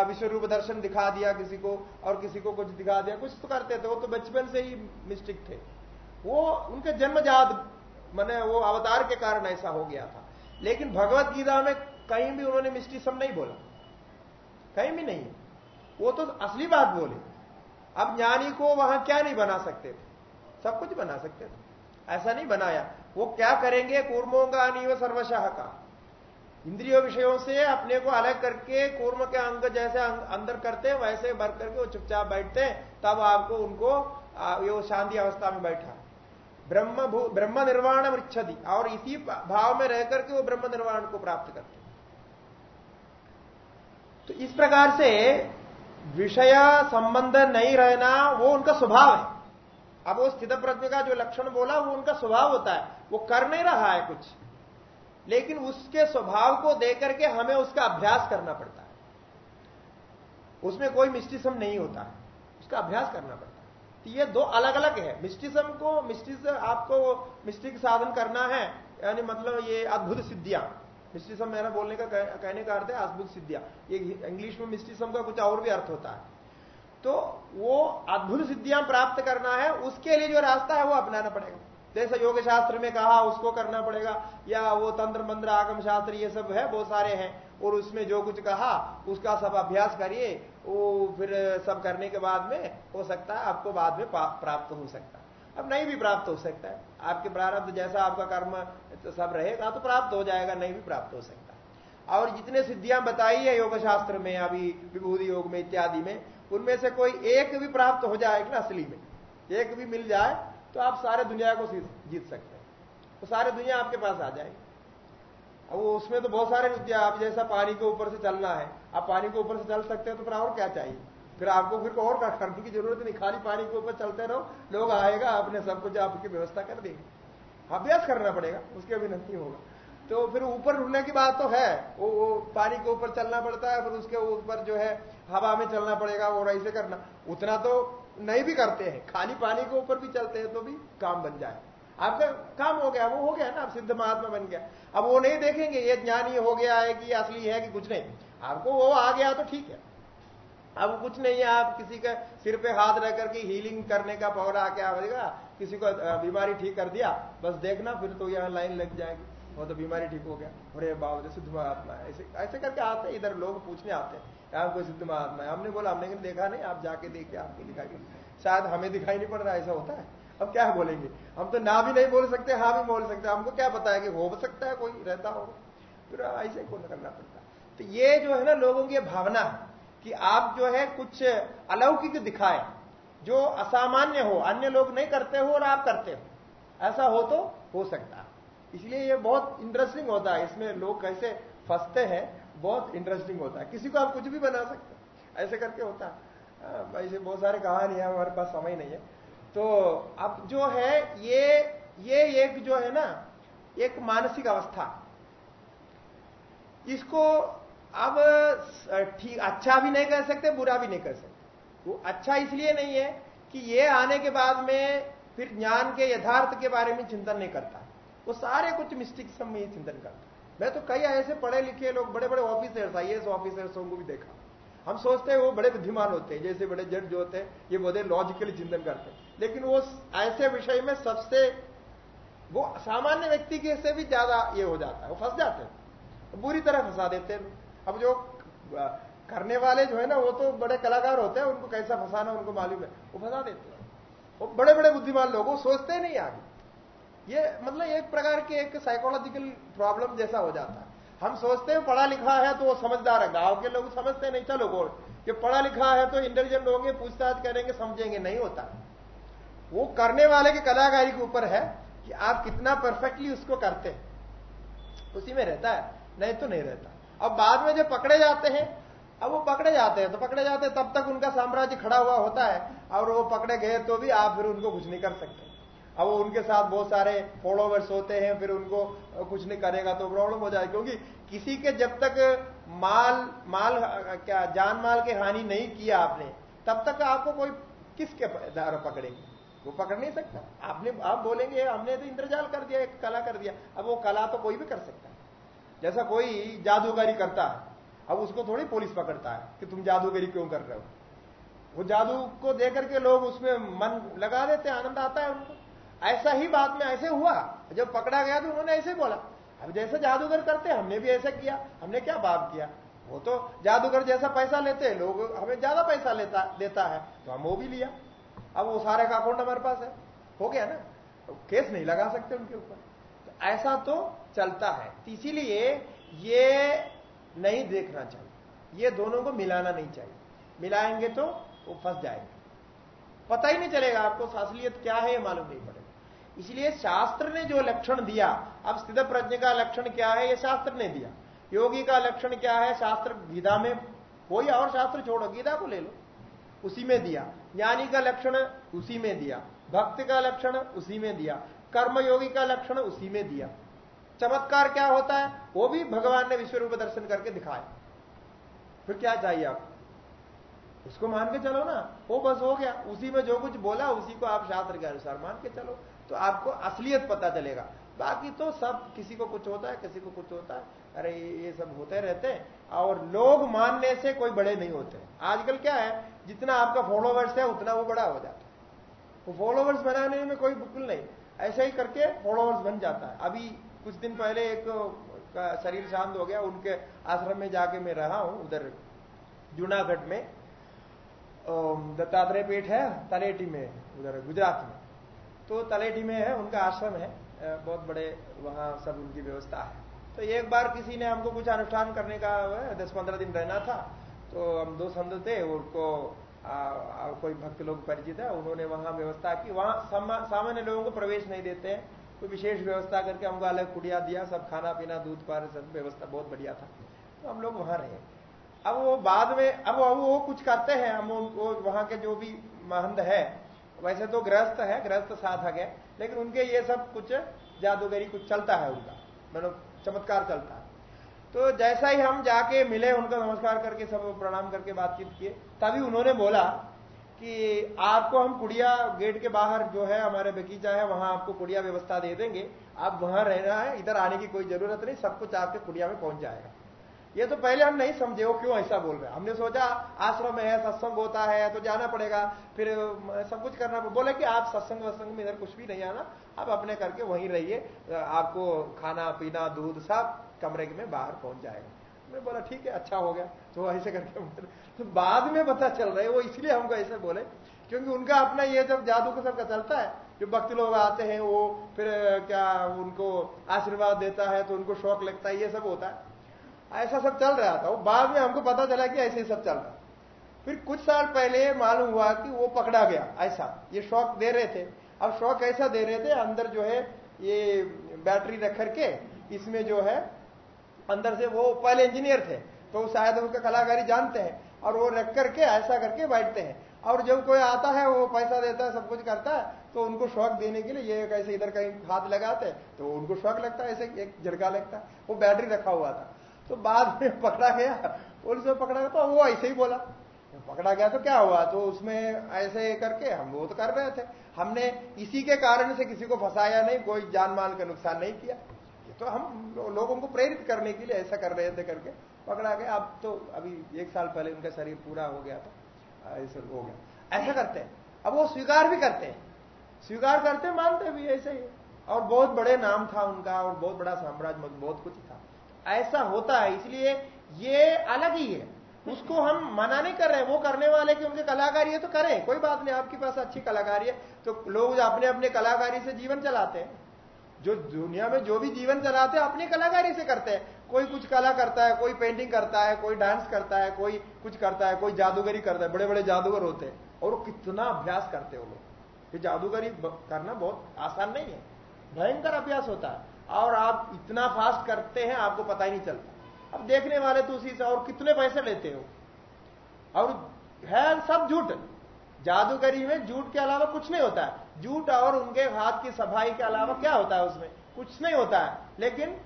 विश्व रूप दर्शन दिखा दिया किसी को, और किसी को कुछ दिखा दिया, कुछ तो करते थे, वो तो बचपन से ही मिस्टिक थे। वो उनके जन्मजात मैंने वो अवतार के कारण ऐसा हो गया था। लेकिन भगवत गीता में कहीं भी उन्होंने मिस्टिज्म नहीं बोला। कहीं भी नहीं। वो तो असली बात बोले। अब ज्ञानी को वहाँ क्या नहीं बना सकते थे? सब कुछ बना सकते थे। ऐसा नहीं बनाया। वो क्या करेंगे? कूर्मोंगा अनिव सर्वशाह का। इंद्रियों विषयों से अपने को अलग करके कूर्म के अंग जैसे अंदर करते हैं, वैसे भर करके वो चुपचाप बैठते हैं। तब आपको उनको वो शांति अवस्था में बैठा। ब्रह्म ब्रह्म निर्वाण वृक्षति और इसी भाव में रह करके वो ब्रह्म निर्वाण को प्राप्त करते तो इस प्रकार से विषय संबंध नहीं रहना, वो उनका स्वभाव है। अब वो स्थित प्रज्ञ का जो लक्षण बोला, वो उनका स्वभाव होता है। वो कर नहीं रहा है कुछ। लेकिन उसके स्वभाव को देकर के हमें उसका अभ्यास करना पड़ता है। उसमें कोई मिस्टिसम नहीं होता। उसका अभ्यास करना पड़ता है। तो ये दो अलग अलग है। मिस्टिसम को मिस्टिस आपको मिस्टिक साधन करना है, यानी मतलब ये अद्भुत सिद्धियाँ। मिस्टिसम मेरा बोलने का कहने का अर्थ है अद्भुत सिद्धियाँ। ये इंग्लिश में मिस्टिसम का कुछ और भी अर्थ होता है। तो वो अद्भुत सिद्धियाँ प्राप्त करना है, उसके लिए जो रास्ता है वो अपनाना पड़ेगा। जैसे योग शास्त्र में कहा, उसको करना पड़ेगा, या वो तंत्र मंत्र आगम शास्त्र ये सब है बहुत सारे हैं। और उसमें जो कुछ कहा, उसका सब अभ्यास करिए, वो फिर सब करने के बाद में हो सकता है आपको बाद में प्राप्त हो सकता है। अब नहीं भी प्राप्त हो सकता है। आपके प्रारब्ध जैसा आपका कर्म तो सब रहेगा तो प्राप्त हो जाएगा, नहीं भी प्राप्त हो सकता और जितने सिद्धियाँ बताई है योग शास्त्र में, अभी विभूति योग में, इत्यादि में, उनमें से कोई एक भी प्राप्त हो जाएगा ना असली में, एक भी मिल जाए तो आप सारे दुनिया को जीत सकते हैं। तो सारे दुनिया आपके पास आ जाएगी। वो उसमें तो बहुत सारे विद्या आप जैसा पानी के ऊपर से चलना है आप पानी के ऊपर से चल सकते हैं तो फिर और क्या चाहिए? फिर आपको फिर और करने की ज़रूरत नहीं खाली पानी के ऊपर चलते रहो लोग आएगा आपने सब कुछ आपकी व्यवस्था कर देंगे अभ्यास करना पड़ेगा उसके अभी नहीं होगा। तो फिर ऊपर उड़ने की बात तो है वो, वो पानी के ऊपर चलना पड़ता है फिर उसके ऊपर जो है हवा में चलना पड़ेगा और ऐसे करना। उतना तो नहीं भी करते हैं खाली पानी के ऊपर भी चलते हैं तो भी काम बन जाए। आपका काम हो गया, वो हो गया ना आप सिद्ध महात्मा बन गया। अब वो नहीं देखेंगे, ये ज्ञानी हो गया है कि असली है कि कुछ नहीं। आपको वो आ गया तो ठीक है। अब कुछ नहीं है, आप किसी का सिर पे हाथ रह करके हीलिंग करने का पावर आके आएगा किसी को बीमारी ठीक कर दिया, बस देखना, फिर तो यहाँ लाइन लग जाएगी। वो तो बीमारी ठीक हो गया। अरे बाबू सिद्ध महात्मा है, ऐसे ऐसे करके आते हैं, इधर लोग पूछने आते हैं यहाँ कोई सिद्ध महात्मा है? हमने बोला, हमने देखा नहीं, आप जाके देखिए, आपको दिखाई शायद हमें दिखाई नहीं पड़ रहा, ऐसा होता है। अब क्या बोलेंगे? हम तो ना भी नहीं बोल सकते हाँ भी बोल सकते, हमको क्या पता है कि हो सकता है कोई रहता हो? फिर ऐसे को करना पड़ता? तो ये जो है ना लोगों की भावना कि आप जो है कुछ अलौकिक दिखाए, जो असामान्य हो, अन्य लोग नहीं करते हो और आप करते हो। ऐसा हो तो हो सकता है। इसलिए ये बहुत इंटरेस्टिंग होता है। इसमें लोग कैसे फंसते हैं, बहुत इंटरेस्टिंग होता है। किसी को आप कुछ भी बना सकते ऐसे करके होता है। ऐसे बहुत सारे कहानी है, हमारे पास समय नहीं है। तो अब जो है, ये ये एक जो है ना, एक मानसिक अवस्था। इसको अब ठीक अच्छा भी नहीं कर सकते, बुरा भी नहीं कर सकते। वो अच्छा इसलिए नहीं है कि ये आने के बाद में फिर ज्ञान के, यथार्थ के बारे में चिंतन नहीं करता। वो सारे कुछ मिस्टिक सब में ही चिंतन करता मैं तो कई ऐसे पढ़े लिखे लोग बड़े बड़े ऑफिसर्स आई एस ऑफिसर्स को भी देखा। हम सोचते हैं वो बड़े बुद्धिमान होते हैं, जैसे बड़े जज जो होते हैं, ये बोधे लॉजिकली चिंतन करते हैं। लेकिन वो ऐसे विषय में सबसे, वो सामान्य व्यक्ति के से भी ज़्यादा ये हो जाता है, वो फंस जाते हैं। बुरी तरह फंसा देते हैं। अब जो करने वाले जो है ना, वो तो बड़े कलाकार होते हैं, उनको कैसा फंसाना उनको मालूम है। वो फंसा देते हैं। वो बड़े बड़े बुद्धिमान लोग सोचते नहीं आगे। ये मतलब एक प्रकार की एक साइकोलॉजिकल प्रॉब्लम जैसा हो जाता है। हम सोचते हैं पढ़ा लिखा है तो वो समझदार है। गाँव के लोग समझते नहीं, चलो बोल। ये पढ़ा लिखा है तो इंटेलिजेंट होंगे पूछताछ करेंगे, समझेंगे, नहीं होता। वो करने वाले की कलाकारी के ऊपर है कि आप कितना परफेक्टली उसको करते हैं। उसी में रहता है, नहीं तो नहीं रहता। अब बाद में जो पकड़े जाते हैं, अब वो पकड़े जाते हैं तो पकड़े जाते हैं, तब तक उनका साम्राज्य खड़ा हुआ होता है। और वो पकड़े गए तो भी आप फिर उनको कुछ नहीं कर सकते। अब उनके साथ बहुत सारे फॉलोवर्स होते हैं, फिर उनको कुछ नहीं करेगा तो प्रॉब्लम हो जाए। क्योंकि किसी के जब तक माल माल क्या, जान माल की हानि नहीं किया आपने, तब तक आपको कोई किसके द्वारा पकड़ेंगे? वो पकड़ नहीं सकता। आपने, आप बोलेंगे, हमने तो इंद्रजाल कर दिया, एक कला कर दिया। अब वो कला तो कोई भी कर सकता है। जैसा कोई जादूगरी करता है, अब उसको थोड़ी पुलिस पकड़ता है कि तुम जादूगरी क्यों कर रहे हो? वो जादू को देकर के लोग उसमें मन लगा देते आनंद आता है उनको। ऐसा ही बात में ऐसे हुआ। जब पकड़ा गया तो उन्होंने ऐसे बोला, अब जैसे जादूगर करते हमने भी ऐसा किया, हमने क्या बात किया? वो तो जादूगर जैसा पैसा लेते हैं, लोग हमें ज़्यादा पैसा लेता, देता है तो हम वो भी लिया। अब वो सारे का अकाउंट हमारे पास है। हो गया ना? तो केस नहीं लगा सकते उनके ऊपर। तो ऐसा तो चलता है। तो इसीलिए ये नहीं देखना चाहिए। ये दोनों को मिलाना नहीं चाहिए। मिलाएँगे तो वो फंस जाएँगे। पता ही नहीं चलेगा आपको, असलियत क्या है ये मालूम नहीं पड़ेगा। इसलिए शास्त्र ने जो लक्षण दिया, अब स्थित प्रज्ञ का लक्षण क्या है, ये शास्त्र ने दिया। योगी का लक्षण क्या है, शास्त्र गीता में कोई और शास्त्र छोड़ो, गीता को ले लो, उसी में दिया। ज्ञानी का लक्षण उसी में दिया, भक्त का लक्षण उसी में दिया, कर्मयोगी का लक्षण उसी में दिया। चमत्कार क्या होता है, वो भी भगवान ने विश्व रूप दर्शन करके दिखाया। फिर क्या चाहिए आप उसको मान के चलो ना। वो बस हो गया। उसी में जो कुछ बोला, उसी को आप शास्त्र के अनुसार मान के चलो। तो आपको असलियत पता चलेगा। बाकी तो सब किसी को कुछ होता है, किसी को कुछ होता है। अरे, ये सब होते रहते हैं। और लोग मानने से कोई बड़े नहीं होते आजकल क्या है, जितना आपका फॉलोवर्स है, उतना वो बड़ा हो जाता है। वो फॉलोवर्स बनाने में कोई बिल्कुल नहीं। ऐसा ही करके फॉलोवर्स बन जाता है। अभी कुछ दिन पहले एक शरीर शांत हो गया। उनके आश्रम में जाके मैं रहा हूँ, उधर जूनागढ़ में। दत्तात्रेय पेठ है तलेटी में उधर गुजरात में। तो तलेटी में है उनका आश्रम है। बहुत बड़े वहाँ सब उनकी व्यवस्था है। तो एक बार किसी ने हमको कुछ अनुष्ठान करने का दस पंद्रह दिन रहना था तो हम दो संत थे उनको आ, आ, कोई भक्त लोग परिचित है उन्होंने वहाँ व्यवस्था की। वहाँ सामान्य लोगों को प्रवेश नहीं देते हैं। कोई विशेष व्यवस्था करके हमको अलग कुड़िया दिया सब खाना पीना दूध पार सब व्यवस्था बहुत बढ़िया था। तो हम लोग वहाँ रहे। अब वो बाद में, अब वो कुछ करते हैं, हम वो वहाँ के जो भी महंत है, वैसे तो ग्रस्त है, ग्रस्त साधक है, लेकिन उनके ये सब कुछ जादूगरी कुछ चलता है उनका मतलब चमत्कार चलता है। तो जैसा ही हम जाके मिले, उनका नमस्कार करके सब प्रणाम करके बातचीत किए, तभी उन्होंने बोला कि आपको हम कुड़िया गेट के बाहर जो है, हमारे बगीचा है, वहाँ आपको कुड़िया व्यवस्था दे देंगे, आप वहाँ रहना है, इधर आने की कोई ज़रूरत नहीं, सब कुछ आपके कुड़िया में पहुँच जाएगा। ये तो पहले हम नहीं समझे, वो क्यों ऐसा बोल रहे हमने सोचा, आश्रम है, सत्संग होता है तो जाना पड़ेगा। फिर सब कुछ करना बोले कि आप सत्संग वत्संग में इधर कुछ भी नहीं आना, आप अपने करके वहीं रहिए। आपको खाना, पीना, दूध सब कमरे में बाहर पहुँच जाएगा। मैं बोला, ठीक है अच्छा हो गया। तो ऐसे करके तो बाद में पता चल रहा है। वो इसलिए हमको ऐसे बोले, क्योंकि उनका अपना ये जब जादू का सबका चलता है, जो भक्त लोग आते हैं, वो फिर, क्या, उनको आशीर्वाद देता है तो उनको शौक लगता है, ये सब होता है। ऐसा सब चल रहा था। वो बाद में हमको पता चला कि ऐसे ही सब चल रहा। फिर कुछ साल पहले मालूम हुआ कि वो पकड़ा गया, ऐसा। ये शौक दे रहे थे। अब शौक ऐसा दे रहे थे, अंदर जो है, ये बैटरी रख करके इसमें जो है, अंदर से वो पहले इंजीनियर थे तो शायद उनका कलाकारी जानते हैं और वो रख करके ऐसा करके बैठते हैं। और जब कोई आता है, वो पैसा देता है, सब कुछ करता है तो उनको शौक देने के लिए ये कैसे इधर कहीं हाथ लगाते तो उनको शौक लगता है, ऐसे एक झटका लगता है। वो बैटरी रखा हुआ था। तो बाद में पकड़ा गया। पुलिस में पकड़ा गया तो वो ऐसे ही बोला। पकड़ा गया तो क्या हुआ? तो उसमें ऐसे करके हम वो तो कर रहे थे। हमने इसी के कारण से किसी को फंसाया नहीं, कोई जान माल का नुकसान नहीं किया। तो हम लोगों को प्रेरित करने के लिए ऐसा कर रहे थे करके पकड़ा गया। अब तो अभी एक साल पहले उनका शरीर पूरा हो गया था। ऐसा हो गया। ऐसा करते हैं। अब वो स्वीकार भी करते हैं। स्वीकार करते मानते भी ऐसे ही। और बहुत बड़े नाम था उनका और बहुत बड़ा साम्राज्य, बहुत कुछ था। ऐसा होता है, इसलिए ये अलग ही है। उसको हम मना नहीं कर रहे वो करने वाले कि उनके कलाकारी है तो करें, कोई बात नहीं, आपके पास अच्छी कलाकारी है तो लोग अपने अपने कलाकारी से जीवन चलाते हैं। जो दुनिया में जो भी जीवन चलाते हैं, अपनी कलाकारी से करते हैं। कोई कुछ कला करता है, कोई पेंटिंग करता है, कोई डांस करता है, कोई कुछ करता है, कोई जादूगरी करता है बड़े बड़े जादूगर होते हैं, और वो कितना अभ्यास करते हैं वो लोग। ये जादूगरी करना बहुत आसान नहीं है, भयंकर अभ्यास होता है। और आप इतना फास्ट करते हैं आपको पता ही नहीं चलता। अब देखने वाले तो उसी से और कितने पैसे लेते हो? और है सब झूठ। जादूगरी में झूठ के अलावा कुछ नहीं होता है। झूठ और उनके हाथ की सफ़ाई के अलावा क्या होता है उसमें? कुछ नहीं होता है। लेकिन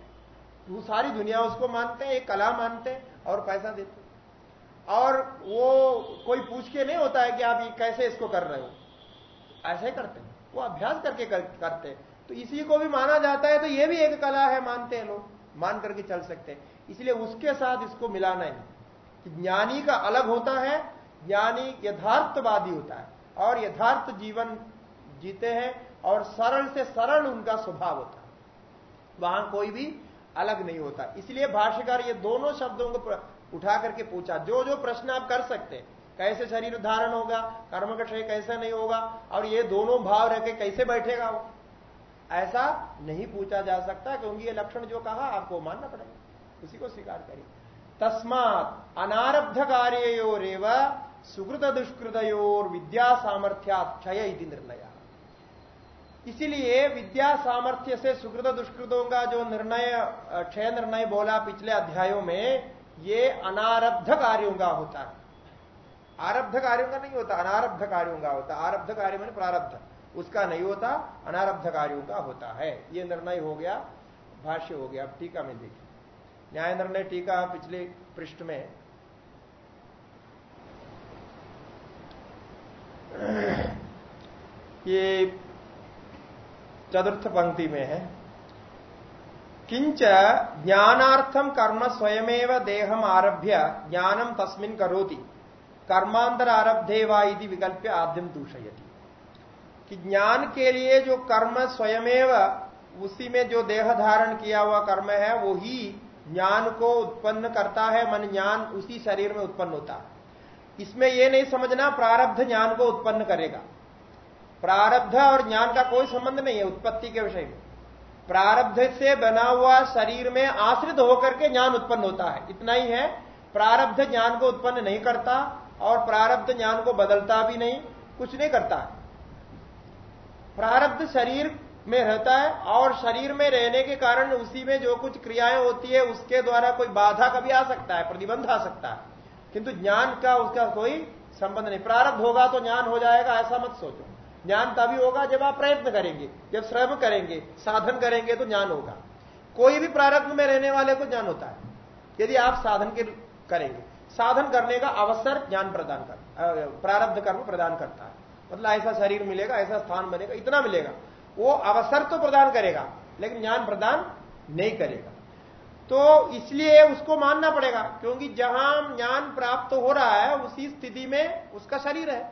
वो सारी दुनिया उसको मानते हैं एक कला मानते हैं और पैसा देते और वो कोई पूछ के नहीं होता है कि आप ये कैसे इसको कर रहे हो। ऐसे करते हैं। वो अभ्यास करके कर, करते हैं। तो इसी को भी माना जाता है तो ये भी एक कला है, मानते हैं लोग, मान करके चल सकते हैं। इसलिए उसके साथ इसको मिलाना है ज्ञानी का अलग होता है, ज्ञानी यथार्थवादी होता है, और यथार्थ जीवन जीते हैं, और सरल से सरल उनका स्वभाव होता है। वहाँ कोई भी अलग नहीं होता। इसलिए भाष्यकार ये दोनों शब्दों को उठा करके पूछा, जो जो प्रश्न आप कर सकते हैं, कैसे शरीर धारण होगा, कर्म का कैसे नहीं होगा, और ये दोनों भाव रह के कैसे बैठेगा वो? ऐसा नहीं पूछा जा सकता क्योंकि ये लक्षण जो कहा, आपको मानना पड़ेगा। उसी को स्वीकार करिए। तस्मात अनारब्ध कार्योरेव सुकृत दुष्कृतयोर विद्या सामर्थ्याक्षय निर्णय। इसीलिए विद्या सामर्थ्य से सुकृत दुष्कृतों का जो निर्णय, क्षय निर्णय बोला पिछले अध्यायों में, ये अनारब्ध कार्यों का होता है। आरब्ध कार्यों का नहीं होता अनारब्ध कार्यों का होता आरब्ध कार्य मैंने प्रारब्ध। उसका नहीं होता अनारब्ध कार्यों का होता है। ये निर्णय हो गया, भाष्य हो गया। अब टीका में देखिए। न्याय निर्णय टीका पिछले पृष्ठ में ये चतुर्थ पंक्ति में है। किंच ज्ञानार्थम कर्म स्वयमेव देहम आरभ्य ज्ञानम तस्मिन करोति। कर्मांतर आरब्धे वा विकल्प आद्यम दूषयति। कि ज्ञान के लिए जो कर्म स्वयमेव, उसी में जो देह धारण किया हुआ कर्म है वो ही ज्ञान को उत्पन्न करता है, मन ज्ञान उसी शरीर में उत्पन्न होता है। इसमें यह नहीं समझना प्रारब्ध ज्ञान को उत्पन्न करेगा। प्रारब्ध और ज्ञान का कोई संबंध नहीं है उत्पत्ति के विषय में। प्रारब्ध से बना हुआ शरीर में आश्रित होकर के ज्ञान उत्पन्न होता है। इतना ही है, प्रारब्ध ज्ञान को उत्पन्न नहीं करता और प्रारब्ध ज्ञान को बदलता भी नहीं, कुछ नहीं करता। प्रारब्ध शरीर में रहता है और शरीर में रहने के कारण उसी में जो कुछ क्रियाएँ होती है, उसके द्वारा कोई बाधा कभी आ सकता है, प्रतिबंध आ सकता है। किंतु ज्ञान का उसका कोई संबंध नहीं। प्रारब्ध होगा तो ज्ञान हो जाएगा, ऐसा मत सोचो। ज्ञान तभी होगा जब आप प्रयत्न करेंगे, जब श्रम करेंगे, साधन करेंगे तो ज्ञान होगा। कोई भी प्रारब्ध में रहने वाले को ज्ञान होता है, यदि आप साधन के करेंगे। साधन करने का अवसर ज्ञान प्रदान कर प्रारब्ध कर्म प्रदान करता है। मतलब ऐसा शरीर मिलेगा, ऐसा स्थान बनेगा, इतना मिलेगा। वो अवसर तो प्रदान करेगा, लेकिन ज्ञान प्रदान नहीं करेगा। तो इसलिए उसको मानना पड़ेगा, क्योंकि जहाँ ज्ञान प्राप्त हो रहा है, उसी स्थिति में उसका शरीर है।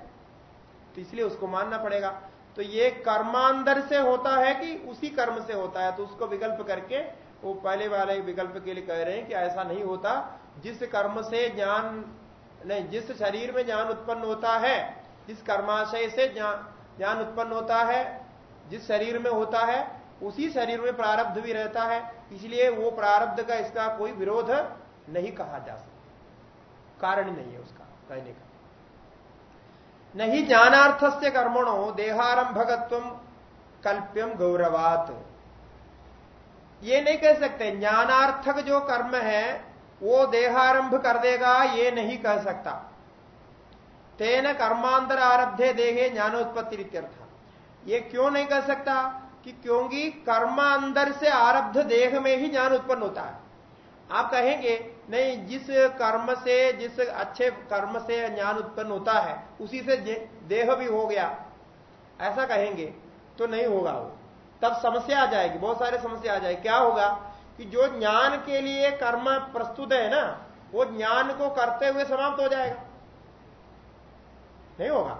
तो इसलिए उसको मानना पड़ेगा। तो ये कर्मांतर से होता है कि उसी कर्म से होता है तो उसको विकल्प करके, वो पहले वाले विकल्प के लिए कह रहे हैं कि ऐसा नहीं होता। जिस कर्म से ज्ञान, नहीं, जिस शरीर में ज्ञान उत्पन्न होता है जिस कर्माशय से ज्ञान उत्पन्न होता है, जिस शरीर में होता है, उसी शरीर में प्रारब्ध भी रहता है। इसलिए वो प्रारब्ध का इसका कोई विरोध नहीं कहा जा सकता। कारण नहीं है उसका, कहने का। नहीं ज्ञानार्थ से कर्मणों देहारंभकत्व कल्प्यम गौरवात। ये नहीं कह सकते, ज्ञानार्थक जो कर्म है, वो देहारंभ कर देगा, ये नहीं कह सकता। तेन कर्मांतर आरब्धे देहे ज्ञानोत्पत्ति ये क्यों नहीं कर सकता? कि क्योंकि कर्म अंदर से आरब्ध देह में ही ज्ञान उत्पन्न होता है। आप कहेंगे, नहीं, जिस कर्म से, जिस अच्छे कर्म से ज्ञान उत्पन्न होता है, उसी से देह भी हो गया। ऐसा कहेंगे तो नहीं होगा वो। तब समस्या आ जाएगी, बहुत सारे समस्या आ जाएगी। क्या होगा? कि जो ज्ञान के लिए कर्म प्रस्तुत है ना, वो ज्ञान को करते हुए समाप्त हो जाएगा। नहीं होगा।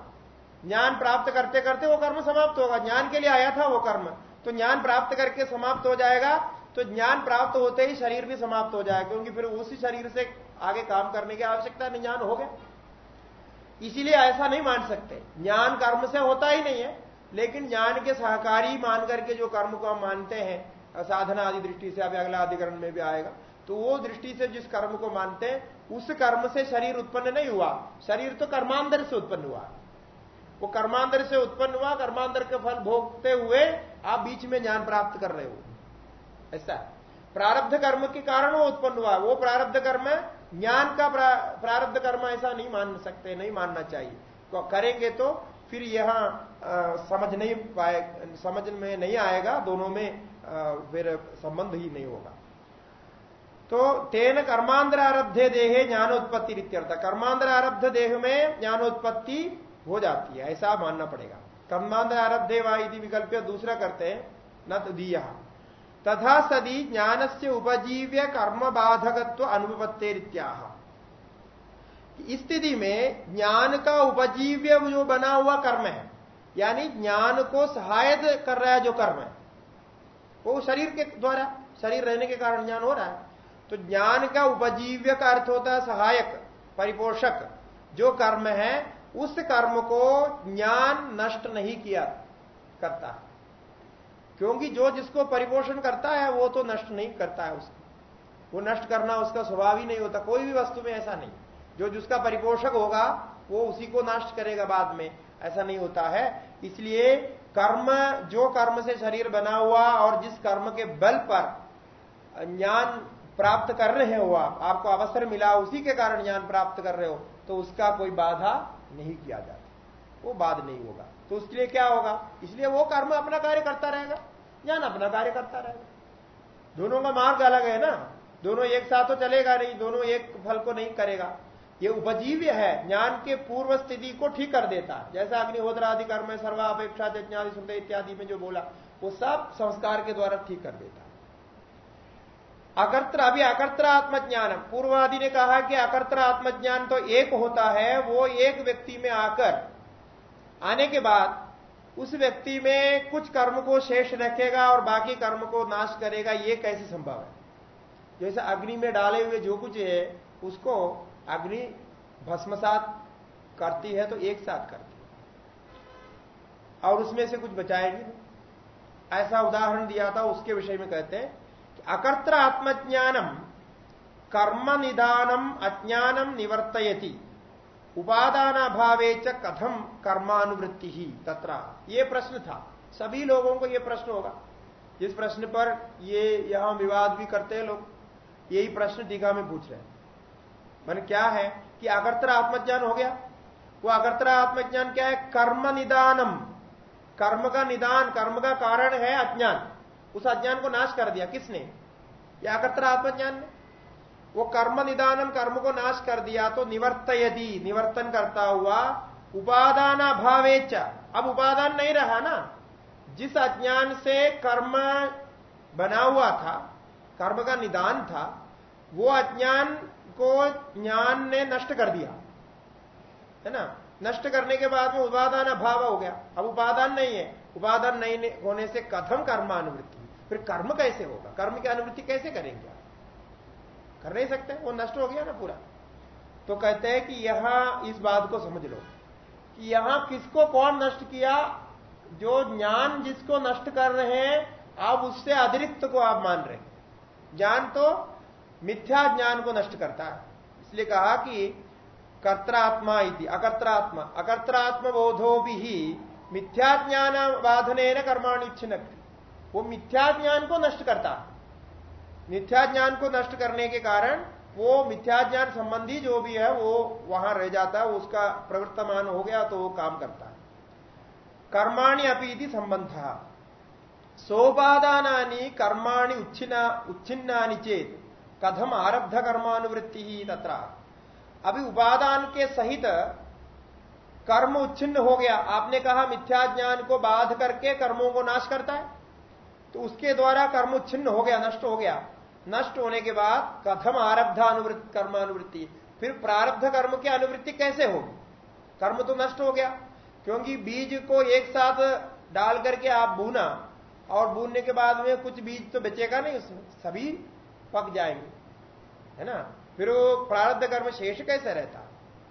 ज्ञान प्राप्त करते करते वो कर्म समाप्त होगा। ज्ञान के लिए आया था वो कर्म। तो ज्ञान प्राप्त करके समाप्त हो जाएगा। तो ज्ञान प्राप्त होते ही शरीर भी समाप्त हो जाएगा, क्योंकि फिर उसी शरीर से आगे काम करने की आवश्यकता नहीं, ज्ञान हो गया। इसीलिए ऐसा नहीं मान सकते। ज्ञान कर्म से होता ही नहीं है, लेकिन ज्ञान के सहकारी मान करके जो कर्म को हम मानते हैं, साधना आदि दृष्टि से अभी अगला अधिकरण में भी आएगा। तो वो दृष्टि से जिस कर्म को मानते हैं उस कर्म से शरीर उत्पन्न नहीं हुआ। शरीर तो कर्मांतर से उत्पन्न हुआ। वो कर्मांतर से उत्पन्न हुआ कर्मांतर के फल भोगते हुए आप बीच में ज्ञान प्राप्त कर रहे हो। ऐसा प्रारब्ध कर्म के कारण वो उत्पन्न हुआ। वो प्रारब्ध कर्म ज्ञान का प्रारब्ध कर्म ऐसा नहीं मान सकते नहीं मानना चाहिए। तो करेंगे तो फिर यहाँ समझ नहीं पाए समझ में नहीं आएगा दोनों में आ, फिर संबंध ही नहीं होगा। तो तेन कर्मांतर आरब्धे देहे ज्ञानोत्पत्ति रित्यर्थ कर्मांतर आरब्ध देह में ज्ञानोत्पत्ति हो जाती है, ऐसा मानना पड़ेगा। कर्मांतर आरब्धे वा विकल्प दूसरा करते हैं न तथा सदी ज्ञान से उपजीव्य कर्म बाधकत्व अनुपत्तेरित्या स्थिति में ज्ञान का उपजीव्य जो बना हुआ कर्म है, यानी ज्ञान को सहायत कर रहा है जो कर्म है, वो शरीर के द्वारा, शरीर रहने के कारण ज्ञान हो रहा है। तो ज्ञान का उपजीव्य का अर्थ होता है सहायक, परिपोषक। जो कर्म है, उस कर्म को ज्ञान नष्ट नहीं किया करता। क्योंकि जो जिसको परिपोषण करता है, वो तो नष्ट नहीं करता है उसको। वो नष्ट करना उसका स्वभाव ही नहीं होता, कोई भी वस्तु में ऐसा नहीं। जो जिसका परिपोषक होगा, वो उसी को नष्ट करेगा बाद में। ऐसा नहीं होता है। इसलिए कर्म, जो कर्म से शरीर बना हुआ और जिस कर्म के बल पर ज्ञान प्राप्त कर रहे हो आप, आपको अवसर मिला उसी के कारण ज्ञान प्राप्त कर रहे हो तो उसका कोई बाधा नहीं किया जाता। वो बाध नहीं होगा। तो उसके लिए क्या होगा? इसलिए वो कर्म अपना कार्य करता रहेगा। ज्ञान अपना कार्य करता रहेगा। दोनों का मार्ग अलग है ना? दोनों एक साथ तो चलेगा नहीं, दोनों एक फल को नहीं करेगा। ये उपजीव्य है, ज्ञान के पूर्व स्थिति को ठीक कर देता है। जैसा अग्निहोत्र आदि कर्म सर्वापेक्षा इत्यादि में जो बोला, वो सब संस्कार के द्वारा ठीक कर देता है। अकर्त्र अभी अकर्त्र आत्मज्ञान पूर्वादि ने कहा कि अकर्त्र आत्मज्ञान तो एक होता है, वो एक व्यक्ति में आकर आने के बाद उस व्यक्ति में कुछ कर्म को शेष रखेगा और बाकी कर्म को नाश करेगा, ये कैसे संभव है? जैसे अग्नि में डाले हुए जो कुछ है, उसको अग्नि भस्मसात करती है तो एक साथ करती है। और उसमें से कुछ बचाएगी ऐसा उदाहरण दिया था, उसके विषय में कहते हैं। अकर्त्र आत्मज्ञानम कर्म निदानम अज्ञानम निवर्तयति। उपादानाभावे च कथम कर्मानुवृत्ति? ही तथा ये प्रश्न था। सभी लोगों को ये प्रश्न होगा। जिस प्रश्न पर ये यहाँ विवाद भी करते हैं लोग। यही प्रश्न टीका में पूछ रहे हैं। मन क्या है कि अगर्तर आत्मज्ञान हो गया? वो अगर्तर आत्मज्ञान क्या है? कर्म निदानम कर्म का निदान, कर्म का कारण है अज्ञान। उस अज्ञान को नाश कर दिया किसने? या अगर्तर आत्मज्ञान ने? वो कर्म निदानम कर्म को नाश कर दिया तो निवर्त यदि निवर्तन करता हुआ उपादान अभावेच अब उपादान नहीं रहा ना। जिस अज्ञान से कर्म बना हुआ था, कर्म का निदान था, वो अज्ञान को ज्ञान ने नष्ट कर दिया। है ना? नष्ट करने के बाद में उपादान अभाव हो गया। अब उपादान नहीं है। उपादान नहीं होने से कथम कर्मानुवृत्ति। फिर कर्म कैसे होगा? कर्म की अनुवृत्ति कैसे करेंगे आप? कर नहीं सकते? वो नष्ट हो गया ना पूरा। तो कहते हैं कि यहाँ इस बात को समझ लो कि यहाँ किसको कौन नष्ट किया? जो ज्ञान जिसको नष्ट कर रहे हैं, आप उससे अतिरिक्त को आप मान रहे हैं। ज्ञान तो मिथ्या ज्ञान को नष्ट करता है। इसलिए कहा कि कर्त्रात्मा इति, अकर्त्रात्मा। अकर्त्रात्म बोधो भी मिथ्या ज्ञान बाधने न कर्माणि वो मिथ्या ज्ञान को नष्ट करता। मिथ्या ज्ञान को नष्ट करने के कारण वो मिथ्या ज्ञान संबंधी जो भी है, वो वहाँ रह जाता है, उसका प्रवर्तमान हो गया तो वो काम करता है। कर्माणि अपीति संबंध। सोपादानी कर्माणि उच्छिन्ना उच्छिन्ना चेत कथम आरब्ध कर्मानुवृत्ति ही तथा अभी उपादान के सहित कर्म उच्छिन्न हो गया। आपने कहा मिथ्या ज्ञान को बाध करके कर्मों को नाश करता है। तो उसके द्वारा कर्म उच्छिन्न हो गया, नष्ट हो गया। नष्ट होने के बाद कथम आरब्ध अनुवृत्ति कर्मानुवृत्ति। फिर प्रारब्ध कर्म की अनुवृत्ति कैसे होगी कर्म तो नष्ट हो गया। क्योंकि बीज को एक साथ डाल करके आप बूना और बूनने के बाद में कुछ बीज तो बचेगा नहीं उसमें सभी पक जाएँगे। है ना? फिर वो प्रारब्ध कर्म शेष कैसे रहता?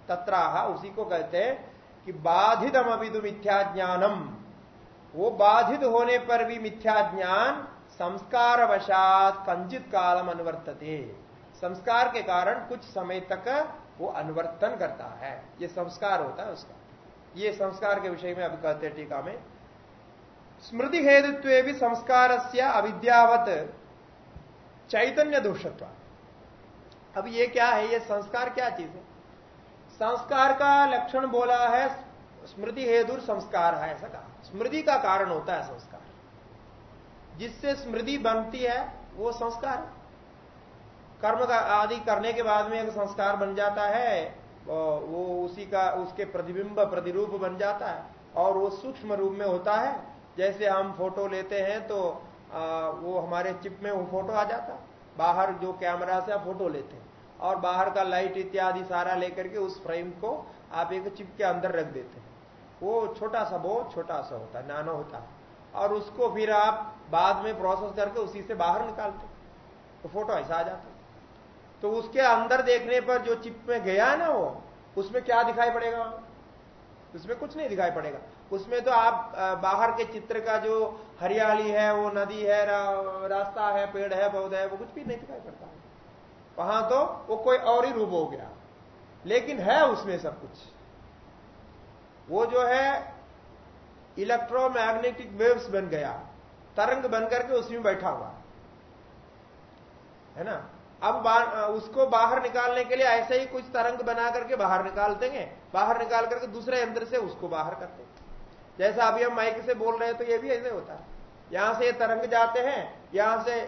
तत्राह, उसी को कहते हैं कि बाधितम अभिदु मिथ्या ज्ञानम। वो बाधित होने पर भी मिथ्या ज्ञान संस्कार वशात कंजित कालम अनुवर्तते। संस्कार के कारण कुछ समय तक वो अनुवर्तन करता है। ये संस्कार होता है उसका। ये संस्कार के विषय में अभी कहते टीका में। स्मृति हेतुत्व भी संस्कार से अविद्यावत चैतन्य दोषत्व। अब ये क्या है? ये संस्कार क्या चीज़ है? संस्कार का लक्षण बोला है, स्मृति हेतु संस्कार है, ऐसा कहा। स्मृति का कारण होता है संस्कार। जिससे स्मृति बनती है वो संस्कार कर्म का आदि करने के बाद में एक संस्कार बन जाता है वो उसी का उसके प्रतिबिंब प्रतिरूप बन जाता है और वो सूक्ष्म रूप में होता है। जैसे हम फ़ोटो लेते हैं तो आ, वो हमारे चिप में वो फ़ोटो आ जाता। बाहर जो कैमरा से आप फ़ोटो लेते हैं और बाहर का लाइट इत्यादि सारा लेकर के उस फ्रेम को आप एक चिप के अंदर रख देते वो छोटा सा बहुत छोटा सा होता है नानो होता है। और उसको फिर आप बाद में प्रोसेस करके उसी से बाहर निकालते तो फ़ोटो ऐसा आ जाता तो उसके अंदर देखने पर जो चिप में गया ना वो उसमें क्या दिखाई पड़ेगा? उसमें कुछ नहीं दिखाई पड़ेगा। उसमें तो आप बाहर के चित्र का जो हरियाली है वो नदी है रा, रास्ता है पेड़ है पौधा है वो कुछ भी नहीं दिखाई पड़ता। वहाँ तो वो कोई और ही रूप हो गया। लेकिन है उसमें सब कुछ। वो जो है इलेक्ट्रोमैग्नेटिक वेव्स बन गया। तरंग बन करके उसमें बैठा हुआ। है ना? अब बा, उसको बाहर निकालने के लिए ऐसे ही कुछ तरंग बना करके बाहर निकाल देंगे। बाहर निकाल करके दूसरे यंत्र से उसको बाहर करते जैसा अभी हम माइक से बोल रहे हैं तो ये भी ऐसे होता है। यहाँ से ये तरंग जाते हैं यहाँ से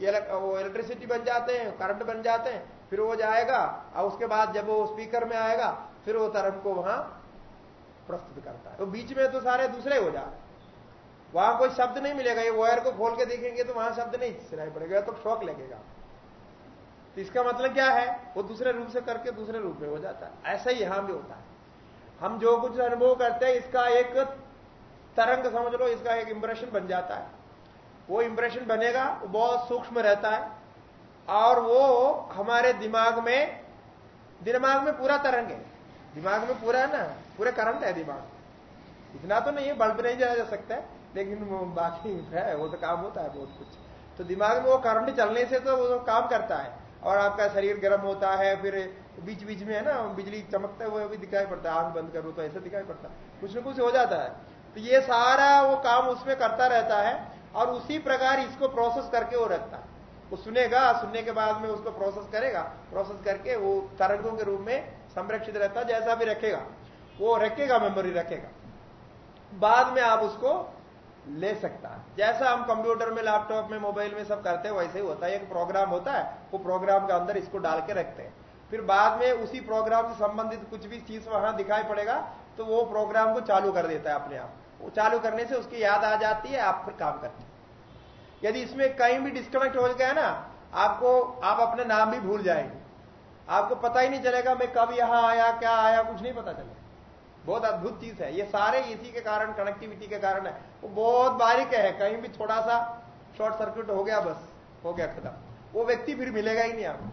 इलेक्ट्रिसिटी बन जाते हैं करंट बन जाते हैं फिर वो जाएगा और उसके बाद जब वो स्पीकर में आएगा फिर वो तरंग को वहाँ प्रस्तुत करता है। तो बीच में तो सारे दूसरे हो जाए वहाँ कोई शब्द नहीं मिलेगा। ये वायर को खोल के देखेंगे तो वहाँ शब्द नहीं सुनाई पड़ेगा। तो शौक लगेगा। तो इसका मतलब क्या है? वो दूसरे रूप से करके दूसरे रूप में हो जाता है। ऐसा ही यहाँ भी होता है। हम जो कुछ अनुभव करते हैं, इसका एक तरंग समझ लो, इसका एक इंप्रेशन बन जाता है। वो इंप्रेशन बनेगा, वो बहुत सूक्ष्म रहता है। और वो हमारे दिमाग में दिमाग में पूरा तरंग है। दिमाग में पूरा है ना? पूरे करंट है दिमाग इतना तो नहीं है बल्ब नहीं जाया जा सकता है, लेकिन बाकी है, वो तो काम होता है बहुत कुछ। तो दिमाग में वो करंट चलने से तो वो काम करता है। और आपका शरीर गर्म होता है, फिर बीच बीच में है ना, बिजली चमकता है वो भी दिखाई पड़ता है, आँख बंद करो तो ऐसा दिखाई पड़ता है। कुछ ना कुछ हो जाता है। तो ये सारा वो काम उसमें करता रहता है, और उसी प्रकार इसको प्रोसेस करके वो रखता है। वो सुनेगा, सुनने के बाद में उसको प्रोसेस करेगा। प्रोसेस करके वो तरंगों के रूप में संरक्षित रहता जैसा भी रखेगा। वो रखेगा मेमोरी रखेगा। बाद में आप उसको ले सकता है। जैसा हम कंप्यूटर में लैपटॉप में मोबाइल में सब करते हैं, वैसे ही होता है। एक प्रोग्राम होता है, वो प्रोग्राम के अंदर इसको डाल के रखते हैं। फिर बाद में उसी प्रोग्राम से संबंधित कुछ भी चीज़ वहाँ दिखाई पड़ेगा तो वो प्रोग्राम को चालू कर देता है अपने आप। वो चालू करने से उसकी याद आ जाती है, आप फिर काम करते हैं। यदि इसमें कहीं भी डिस्कनेक्ट हो गया ना, आपको, आप अपने नाम भी भूल जाएँगे। आपको पता ही नहीं चलेगा, मैं कब यहाँ आया, क्या आया, कुछ नहीं पता चलेगा। बहुत अद्भुत चीज़ है। ये सारे इसी के कारण कनेक्टिविटी के कारण है। वो बहुत बारीक है, कहीं भी थोड़ा सा शॉर्ट सर्किट हो गया, बस, हो गया खत्म। वो व्यक्ति फिर मिलेगा ही नहीं आपको।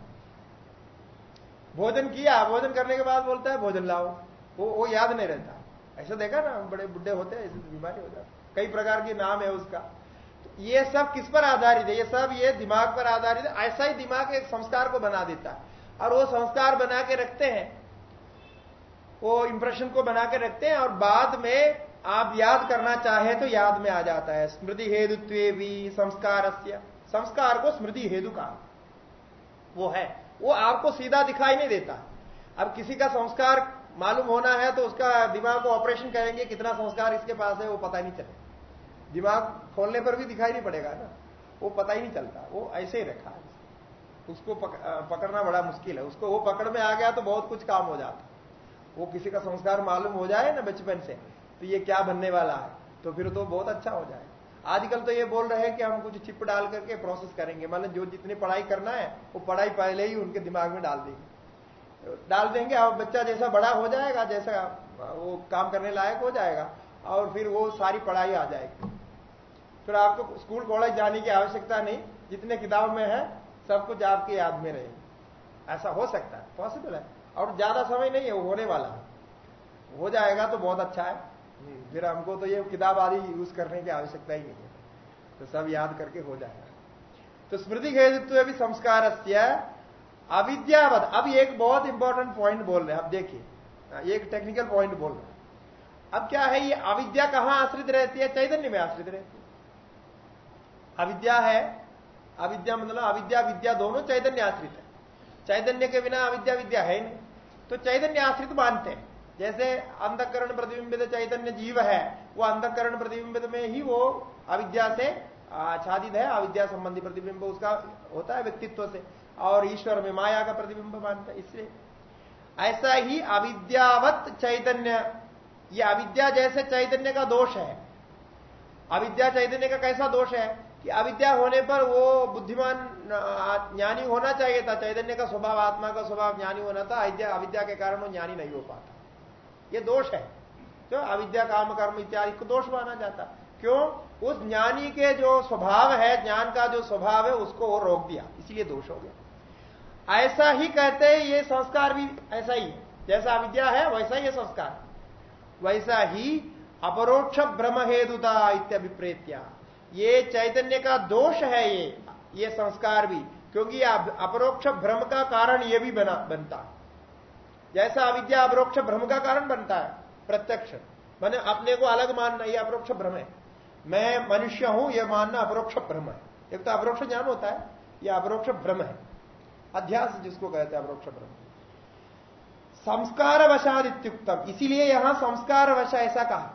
भोजन किया, भोजन करने के बाद बोलता है, भोजन लाओ। वो वो याद नहीं रहता। ऐसा देखा ना, बड़े बुढ़े होते हैं, ऐसी बीमारी हो जाती कई प्रकार के नाम है उसका। ये सब किस पर आधारित है? ये सब ये दिमाग पर आधारित है। ऐसा ही दिमाग एक संस्कार को बना देता है। और वो संस्कार बना के रखते हैं। वो इंप्रेशन को बना के रखते हैं और बाद में आप याद करना चाहे तो याद में आ जाता है। स्मृति हेतुत्व भी संस्कार संस्कार को स्मृति हेतु का वो है। वो आपको सीधा दिखाई नहीं देता। अब किसी का संस्कार मालूम होना है तो उसका दिमाग को ऑपरेशन करेंगे कितना संस्कार इसके पास है वो पता ही नहीं चलेगा। दिमाग खोलने पर भी दिखाई नहीं पड़ेगा ना। वो पता ही नहीं चलता। वो ऐसे ही रखा है। उसको पक, पकड़ना बड़ा मुश्किल है। उसको वो पकड़ में आ गया तो बहुत कुछ काम हो जाता वो किसी का संस्कार मालूम हो जाए ना बचपन से तो ये क्या बनने वाला है? तो फिर तो बहुत अच्छा हो जाए। आजकल तो ये बोल रहे हैं कि हम कुछ चिप डाल करके प्रोसेस करेंगे। मतलब जो जितनी पढ़ाई करना है, वो पढ़ाई पहले ही उनके दिमाग में डाल देंगे। डाल देंगे, अब बच्चा जैसा बड़ा हो जाएगा, जैसा वो काम करने लायक हो जाएगा, और फिर वो सारी पढ़ाई आ जाएगी। फिर आपको स्कूल, कॉलेज जाने की आवश्यकता नहीं। जितने किताब में है, सब कुछ आपके याद में रहेगी। ऐसा हो सकता है पॉसिबल है। और ज़्यादा समय नहीं है होने वाला है। जाएगा तो बहुत अच्छा है। फिर हमको तो ये किताब आदि यूज़ करने की आवश्यकता ही नहीं है। तो सब याद करके हो जाएगा। तो स्मृति खेदित्व भी संस्कार अविद्यावत। अब एक बहुत इंपॉर्टेंट पॉइंट बोल रहे हैं। अब देखिए एक टेक्निकल पॉइंट बोल रहे हैं। अब क्या है, ये अविद्या कहाँ आश्रित रहती है? चैतन्य में आश्रित रहती है। अविद्या है, अविद्या मतलब अविद्या, विद्या दोनों चैतन्य आश्रित है। चैतन्य के बिना अविद्या, विद्या है नहीं। तो चैतन्य आश्रित मानते हैं। जैसे अंधकरण प्रतिबिंबित चैतन्य जीव है, वो अंधकरण प्रतिबिंबित में ही वो अविद्या से आच्छादित है, अविद्या संबंधी प्रतिबिंब उसका होता है व्यक्तित्व से, और ईश्वर में माया का प्रतिबिंब मानता है, इसलिए। ऐसा ही अविद्यावत चैतन्य, ये अविद्या जैसे चैतन्य का दोष है। अविद्या चैतन्य का कैसा दोष है कि अविद्या होने पर वो बुद्धिमान ज्ञानी होना चाहिए था। चैतन्य का स्वभाव, आत्मा का स्वभाव ज्ञानी होना था। अविद्या के कारण वो ज्ञानी नहीं हो पाता। ये दोष है। तो अविद्या, काम, कर्म इत्यादि को दोष माना जाता। क्यों? उस ज्ञानी के जो स्वभाव है, ज्ञान का जो स्वभाव है, उसको वो रोक दिया। इसलिए दोष हो गया। ऐसा ही कहते हैं, ये संस्कार भी ऐसा ही जैसा अविद्या है, वैसा ही संस्कार। वैसा ही अपरोक्ष ब्रह्म हेतुता इत्याभिप्रेत्या। ये चैतन्य का दोष है ये। ये संस्कार भी, क्योंकि अपरोक्ष भ्रम का कारण ये भी बना, बनता जैसा अविद्या अपरोक्ष भ्रम का कारण बनता है, प्रत्यक्ष। मैंने अपने को अलग मानना यह अपरोक्ष भ्रम है। मैं मनुष्य हूँ यह मानना अपरोक्ष भ्रम है। एक तो अपरोक्ष ज्ञान होता है यह अपरोक्ष भ्रम है। अध्यास जिसको कहते हैं, अपरोक्ष भ्रम। संस्कार वशाद इसीलिए यहाँ संस्कार वशा ऐसा कहा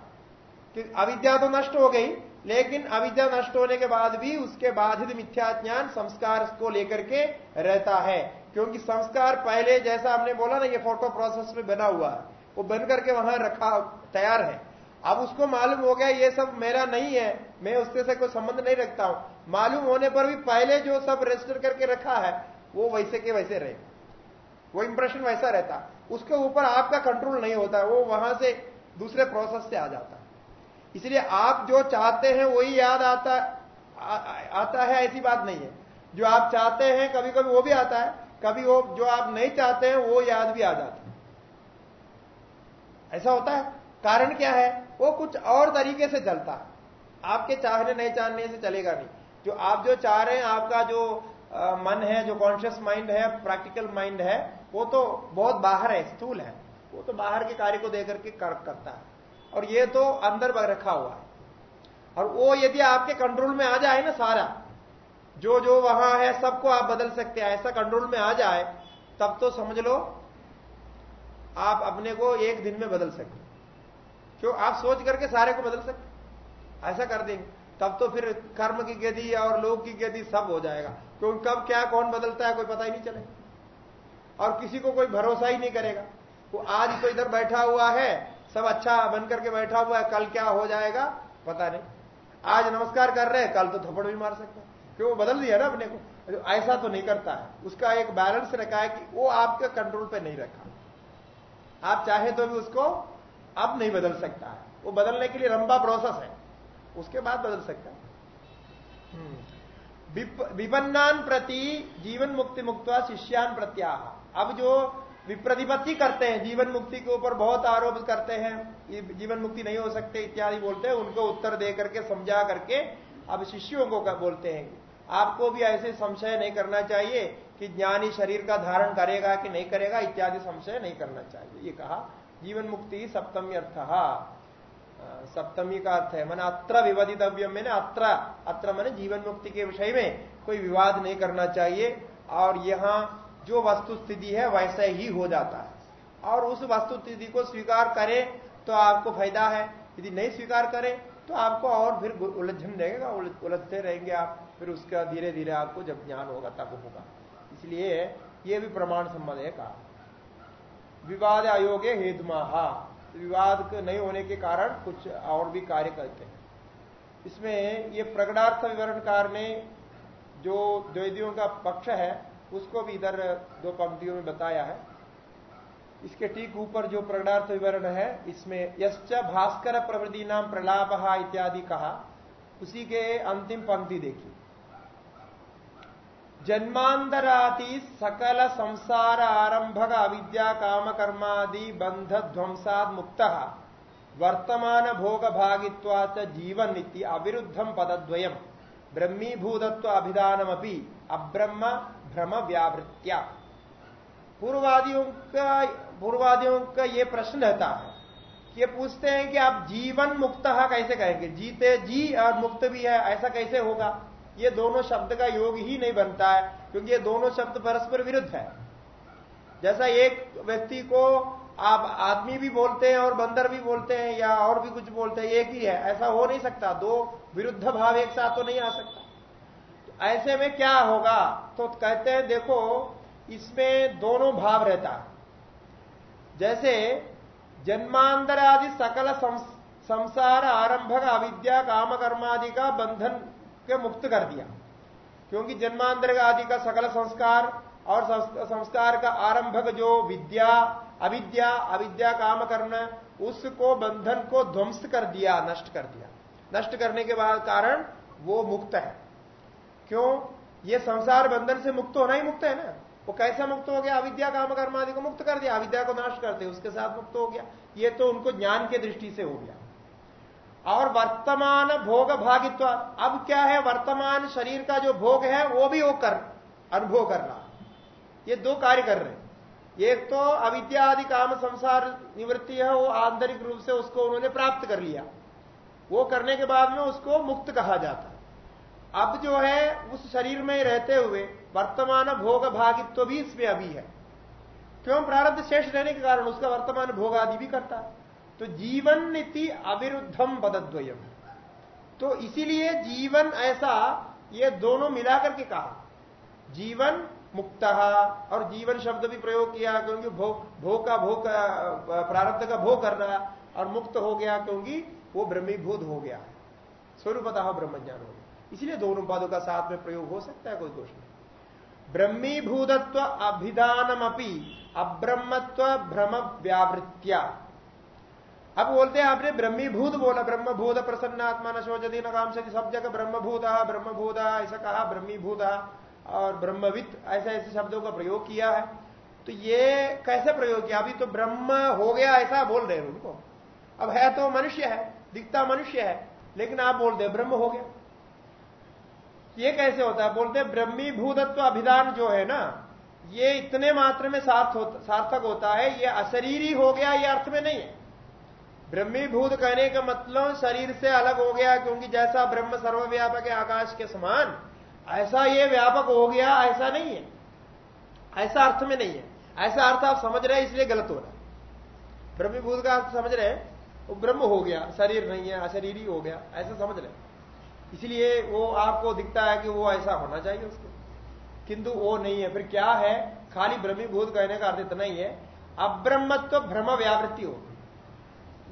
कि अविद्या तो नष्ट हो गई लेकिन अविद्या नष्ट होने के बाद भी उसके बाधित मिथ्या ज्ञान संस्कार को लेकर के रहता है। क्योंकि संस्कार पहले जैसा हमने बोला ना, ये फ़ोटो प्रोसेस में बना हुआ है। वो बन करके वहाँ रखा, तैयार है। अब उसको मालूम हो गया, ये सब मेरा नहीं है, मैं उससे से कोई संबंध नहीं रखता हूँ। मालूम होने पर भी पहले जो सब रजिस्टर करके रखा है, वो वैसे के वैसे रहे। वो इंप्रेशन वैसा रहता। उसके ऊपर आपका कंट्रोल नहीं होता, वो वहाँ से दूसरे प्रोसेस से आ जाता। इसलिए आप जो चाहते हैं वही याद आता आ, आता है ऐसी बात नहीं है। जो आप चाहते हैं कभी कभी वो भी आता है कभी वो जो आप नहीं चाहते हैं वो याद भी आ जाता है। ऐसा होता है। कारण क्या है? वो कुछ और तरीके से चलता है। आपके चाहने नहीं चाहने से चलेगा नहीं। जो आप जो चाह रहे हैं आपका जो आ, मन है जो कॉन्शियस माइंड है प्रैक्टिकल माइंड है वो तो बहुत बाहर है स्थूल है। वो तो बाहर के कार्य को देकर के कर, करता है। और ये तो अंदर रखा हुआ है। और वो यदि आपके कंट्रोल में आ जाए ना सारा, जो जो वहाँ है, सबको आप बदल सकते हैं। ऐसा कंट्रोल में आ जाए, तब तो समझ लो, आप अपने को एक दिन में बदल सकते क्यों? आप सोच करके सारे को बदल सकते ऐसा कर देंगे। तब तो फिर कर्म की गति और लोग की गति सब हो जाएगा। क्योंकि कब क्या, कौन बदलता है, कोई पता ही नहीं चलेगा और किसी को कोई भरोसा ही नहीं करेगा। वो आज तो इधर बैठा हुआ है सब अच्छा बन करके बैठा हुआ है, कल क्या हो जाएगा, पता नहीं। आज नमस्कार कर रहे हैं, कल तो थप्पड़ भी मार सकते क्यों? वो बदल दिया ना अपने को। ऐसा तो नहीं करता है। उसका एक बैलेंस रखा है कि वो आपके कंट्रोल पे नहीं रखा। आप चाहे तो भी उसको अब नहीं बदल सकता है। वो बदलने के लिए लंबा प्रोसेस है। उसके बाद बदल सकता है। हम्म। विपन्नान प्रति जीवन मुक्ति मुक्त शिष्यान प्रत्याह। अब जो विप्रतिपत्ति करते हैं, जीवन मुक्ति के ऊपर बहुत आरोप करते हैं जीवन मुक्ति नहीं हो सकते इत्यादि बोलते हैं, उनको उत्तर दे करके, समझा करके अब शिष्यों को बोलते हैं। आपको भी ऐसे संशय नहीं करना चाहिए कि ज्ञानी शरीर का धारण करेगा कि नहीं करेगा, इत्यादि संशय नहीं करना चाहिए। ये कहा, जीवन मुक्ति सप्तमी अर्थ। सप्तमी का अर्थ है, मैंने अत्र विवादितव्यम मैंने अत्र अत्र मैंने जीवन मुक्ति के विषय में कोई विवाद नहीं करना चाहिए। और यहाँ जो वस्तु स्थिति है वैसे ही हो जाता है। और उस वस्तु स्थिति को स्वीकार करें तो आपको फ़ायदा है। यदि नहीं स्वीकार करें तो आपको और फिर उलझन रहेगा उलझते रहेंगे आप। फिर उसका धीरे धीरे आपको जब ज्ञान होगा तब होगा। इसलिए ये भी प्रमाण संबंध है कहा। विवाद आयोग हेतुमाहा। विवाद नहीं होने के कारण कुछ और भी कार्य करते हैं। इसमें ये प्रगणार्थ विवरणकार ने जो द्वैदियों का पक्ष है उसको भी इधर दो पंक्तियों में बताया है। इसके ठीक ऊपर जो प्रगणार्थ विवरण है, इसमें यश्च भास्कर प्रवृत्ति नाम प्रलाप इत्यादि कहा, उसी के अंतिम पंक्ति देखिए। जन्मांतराति सकल संसार आरंभक अविद्या काम कर्मादि बंध ध्वंसाद मुक्त, वर्तमान भोग भागित्वाच जीवन अविरुद्धम पदद्वयम, ब्रह्मीभूतत्व अभिधानमपि, अब्रह्म भ्रम व्यावृत्या। पूर्वादियों का पूर्वादियों का ये प्रश्न रहता है कि ये पूछते हैं कि आप जीवन मुक्त कैसे कहेंगे? जीते जी और मुक्त भी है, ऐसा कैसे होगा? ये दोनों शब्द का योग ही नहीं बनता है, क्योंकि ये दोनों शब्द परस्पर विरुद्ध है। जैसा एक व्यक्ति को आप आदमी भी बोलते हैं और बंदर भी बोलते हैं या और भी कुछ बोलते हैं, एक ही है, ऐसा हो नहीं सकता। दो विरुद्ध भाव एक साथ तो नहीं आ सकता। ऐसे में क्या होगा? तो कहते हैं, देखो, इसमें दोनों भाव रहता जैसे, जन्मांतर आदि सकल संसार आरंभक अविद्या, काम कर्मादि का बंधन के मुक्त कर दिया। क्योंकि जन्मांतर आदि का सकल संस्कार और संस्कार का आरंभक जो विद्या, अविद्या अविद्या, काम करना उसको बंधन को ध्वंस कर दिया, नष्ट कर दिया। नष्ट करने के बाद कारण वो मुक्त है। क्यों? ये संसार बंधन से मुक्त होना ही मुक्त है ना। वो कैसा मुक्त हो गया? अविद्या काम कर्म आदि को मुक्त कर दिया, अविद्या को नाश कर करते उसके साथ मुक्त हो गया। ये तो उनको ज्ञान के दृष्टि से हो गया। और वर्तमान भोग भागित्व, अब क्या है? वर्तमान शरीर का जो भोग है, वो भी वो कर, अनुभव कर रहा ये दो कार्य कर रहे हैं। एक तो अविद्या आदि काम संसार निवृत्ति है, वो आंतरिक रूप से उसको उन्होंने प्राप्त कर लिया। वो करने के बाद में उसको मुक्त कहा जाता अब जो है, उस शरीर में रहते हुए वर्तमान भोग भागित्व तो भी इसमें अभी है। क्यों? प्रारब्ध शेष रहने के कारण उसका वर्तमान भोग आदि भी करता। है तो जीवन नीति अविरुद्धम पदद्वयम। तो इसीलिए जीवन ऐसा, ये दोनों मिलाकर के कहा। जीवन मुक्त, और जीवन शब्द भी प्रयोग किया, क्योंकि भोग भोग का भोग, प्रारब्ध का भोग कर रहा और मुक्त हो गया, क्योंकि वो ब्रह्मीभूत हो गया। स्वरूपतः ब्रह्म ज्ञान हो गया। इसलिए दोनों पदों का साथ में प्रयोग हो सकता है, कोई दोष नहीं। ब्रह्मीभूतत्व अभिधानम अपनी अब्रह्मत्व भ्रम व्यावृत्या अब बोलते हैं आपने ब्रह्मीभूत बोला, ब्रह्मभूत प्रसन्न आत्मा न शोचती न काम से सब जगह ब्रह्मभूत ब्रह्मभूत, ऐसा कहा, ब्रह्मीभूत, और ब्रह्मविद ऐसे ऐसे शब्दों का प्रयोग किया है। तो ये कैसे प्रयोग किया? अभी तो ब्रह्म हो गया, ऐसा बोल रहे हैं उनको। अब है तो मनुष्य है, दिखता मनुष्य है, लेकिन आप बोल दे, ब्रह्म हो गया। ये कैसे होता है? बोलते हैं ब्रह्मी भूतत्व अभिधान जो है ना ये इतने मात्र में सार्थ हो, सार्थक होता है ये अशरीरी हो गया ये अर्थ में नहीं है। ब्रह्मी भूत कहने का मतलब शरीर से अलग हो गया क्योंकि जैसा ब्रह्म सर्वव्यापक है आकाश के समान ऐसा ये व्यापक हो गया ऐसा नहीं है। ऐसा अर्थ में नहीं है। ऐसा अर्थ आप समझ रहे हैं इसलिए गलत हो रहा है। ब्रह्मीभूत का अर्थ समझ रहे हैं वो ब्रह्म हो गया शरीर नहीं है अशरीरी हो गया ऐसा समझ रहे इसलिए वो आपको दिखता है कि वो ऐसा होना चाहिए उसको। किंतु वो नहीं है। फिर क्या है? खाली ब्रह्मीभूत कहने का अर्थ इतना ही है। अब्रह्मत्व भ्रम व्यावृत्ति होगी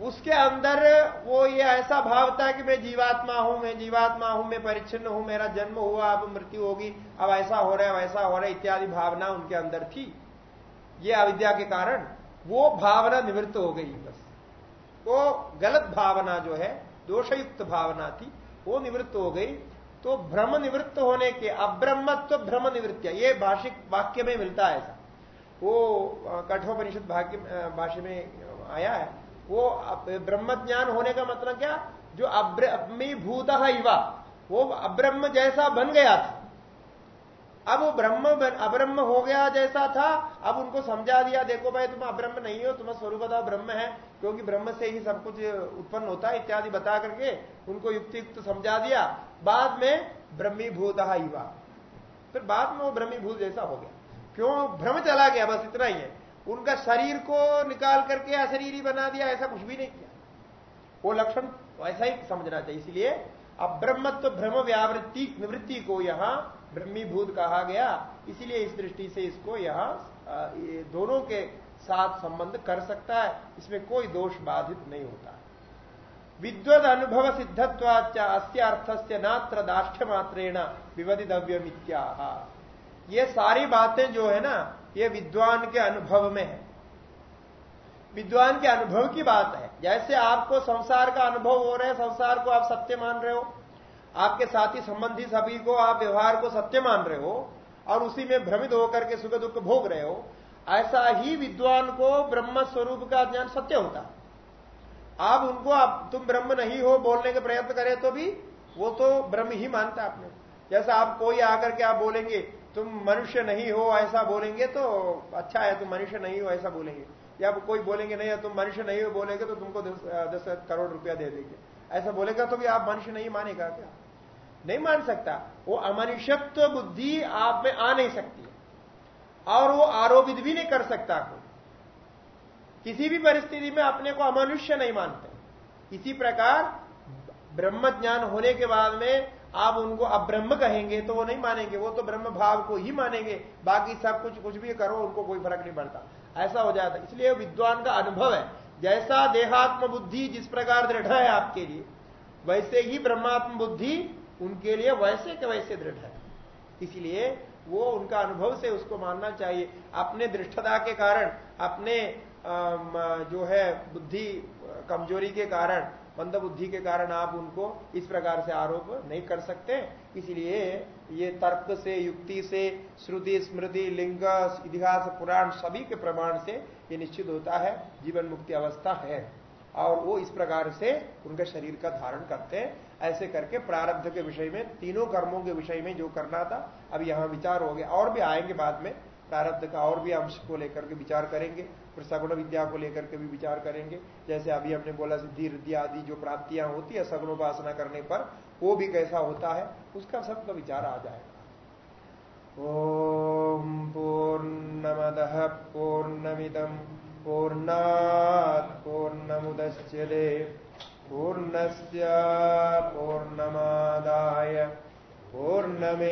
उसके अंदर वो ये ऐसा भाव था कि मैं जीवात्मा हूँ, मैं जीवात्मा हूँ, मैं परिच्छिन्न हूँ, मेरा जन्म हुआ, अब मृत्यु होगी, अब ऐसा हो रहा है वैसा हो रहा है, इत्यादि भावना उनके अंदर थी। ये अविद्या के कारण वो भावना निवृत्त हो गई बस। वो गलत भावना जो है, दोषयुक्त भावना थी। वो निवृत्त हो गई तो भ्रम निवृत्त होने के अब्रह्मत्व भ्रम निवृत्त ये भाषिक वाक्य में मिलता है ऐसा। वो कठोपनिषद भाषा में आया है। वो ब्रह्म ज्ञान होने का मतलब क्या? जो अब्रमी भूत युवा वो अब्रह्म जैसा बन गया था। अब वो ब्रह्म अब्रह्म हो गया जैसा था, अब उनको समझा दिया, देखो भाई तुम अब्रह्म नहीं हो, तुम्हारा स्वरूप था ब्रह्म है, क्योंकि ब्रह्म से ही सब कुछ उत्पन्न होता है, इत्यादि बता करके उनको युक्ति युक्त समझा दिया। बाद में ब्रह्मीभूत युवा फिर बाद में वो ब्रह्मीभूत जैसा हो गया। क्यों? भ्रम चला गया, बस इतना ही है। उनका शरीर को निकाल करके अशरीरी बना दिया, ऐसा कुछ भी नहीं किया। वो लक्षण ऐसा ही समझना चाहिए, इसलिए अब ब्रह्मत्व तो भ्रम व्यावृत्ति, निवृत्ति को यहाँ ब्रह्मीभूत कहा गया, इसीलिए इस दृष्टि से इसको यहाँ दोनों के साथ संबंध कर सकता है, इसमें कोई दोष बाधित नहीं होता। विद्वद अनुभव सिद्धत्वाच अस्य अर्थस्य नात्र दाष्ट मात्रेण विवदितव्यमित्या ये सारी बातें जो है ना, ये विद्वान के अनुभव में है। विद्वान के अनुभव की बात है। जैसे आपको संसार का अनुभव हो रहा है, संसार को आप सत्य मान रहे हो आपके साथी संबंधी सभी को, आप व्यवहार को सत्य मान रहे हो और उसी में भ्रमित होकर के सुख दुख भोग रहे हो, ऐसा ही विद्वान को ब्रह्म स्वरूप का ज्ञान सत्य होता। आप उनको, आप, तुम ब्रह्म नहीं हो बोलने के प्रयत्न करें तो भी, वो तो ब्रह्म ही मानता आपने जैसा आप कोई आकर के आप बोलेंगे, तुम मनुष्य नहीं हो, ऐसा बोलेंगे तो अच्छा है, तुम मनुष्य नहीं हो, ऐसा बोलेंगे। या कोई बोलेंगे नहीं तुम मनुष्य नहीं हो बोलेंगे तो तुमको दस करोड़ रुपया दे देंगे। ऐसा बोलेगा तो भी आप मनुष्य नहीं मानेगा क्या? नहीं मान सकता। वो अमनुष्यत्व बुद्धि आप में आ नहीं सकती और वो आरोपित भी नहीं कर सकता कोई। किसी भी परिस्थिति में अपने को अमनुष्य नहीं मानते। इसी प्रकार ब्रह्म ज्ञान होने के बाद में आप उनको अब ब्रह्म कहेंगे तो वो नहीं मानेंगे। वो तो ब्रह्म भाव को ही मानेंगे। बाकी सब कुछ कुछ भी करो, उनको कोई फ़र्क नहीं पड़ता। ऐसा हो जाता इसलिए विद्वान का अनुभव है। जैसा देहात्म बुद्धि जिस प्रकार दृढ़ है आपके लिए, वैसे ही ब्रह्मात्म बुद्धि उनके लिए वैसे के वैसे दृढ़ है। इसलिए वो उनका अनुभव से उसको मानना चाहिए। अपने दृष्टता के कारण, अपने जो है, बुद्धि, कमज़ोरी के कारण मंद बुद्धि के कारण आप उनको इस प्रकार से आरोप नहीं कर सकते। इसलिए ये तर्क से, युक्ति से, श्रुति, स्मृति, लिंग, इतिहास, पुराण सभी के प्रमाण से ये निश्चित होता है। जीवन मुक्ति अवस्था है। और वो इस प्रकार से उनके शरीर का धारण करते हैं। ऐसे करके प्रारब्ध के विषय में, तीनों कर्मों के विषय में जो करना था, अब यहाँ विचार हो गया। और भी आएँगे बाद में, प्रारब्ध का और भी अंश को लेकर के विचार करेंगे, फिर सगुण विद्या को लेकर के भी विचार करेंगे। जैसे अभी हमने बोला, सिद्धि, रिद्धि आदि जो प्राप्तियाँ होती है सगुणोपासना करने पर, वो भी कैसा होता है, उसका सबका विचार आ जाएगा। ओम पूर्णमद पूर्णमिदम पूर्णा पूर्णमुदच्यते पूर्णस्य पूर्णमादाय पूर्णमेवावशिष्यते।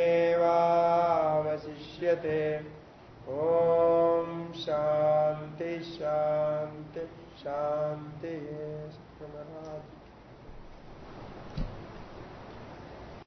ॐ शान्ति शान्तिः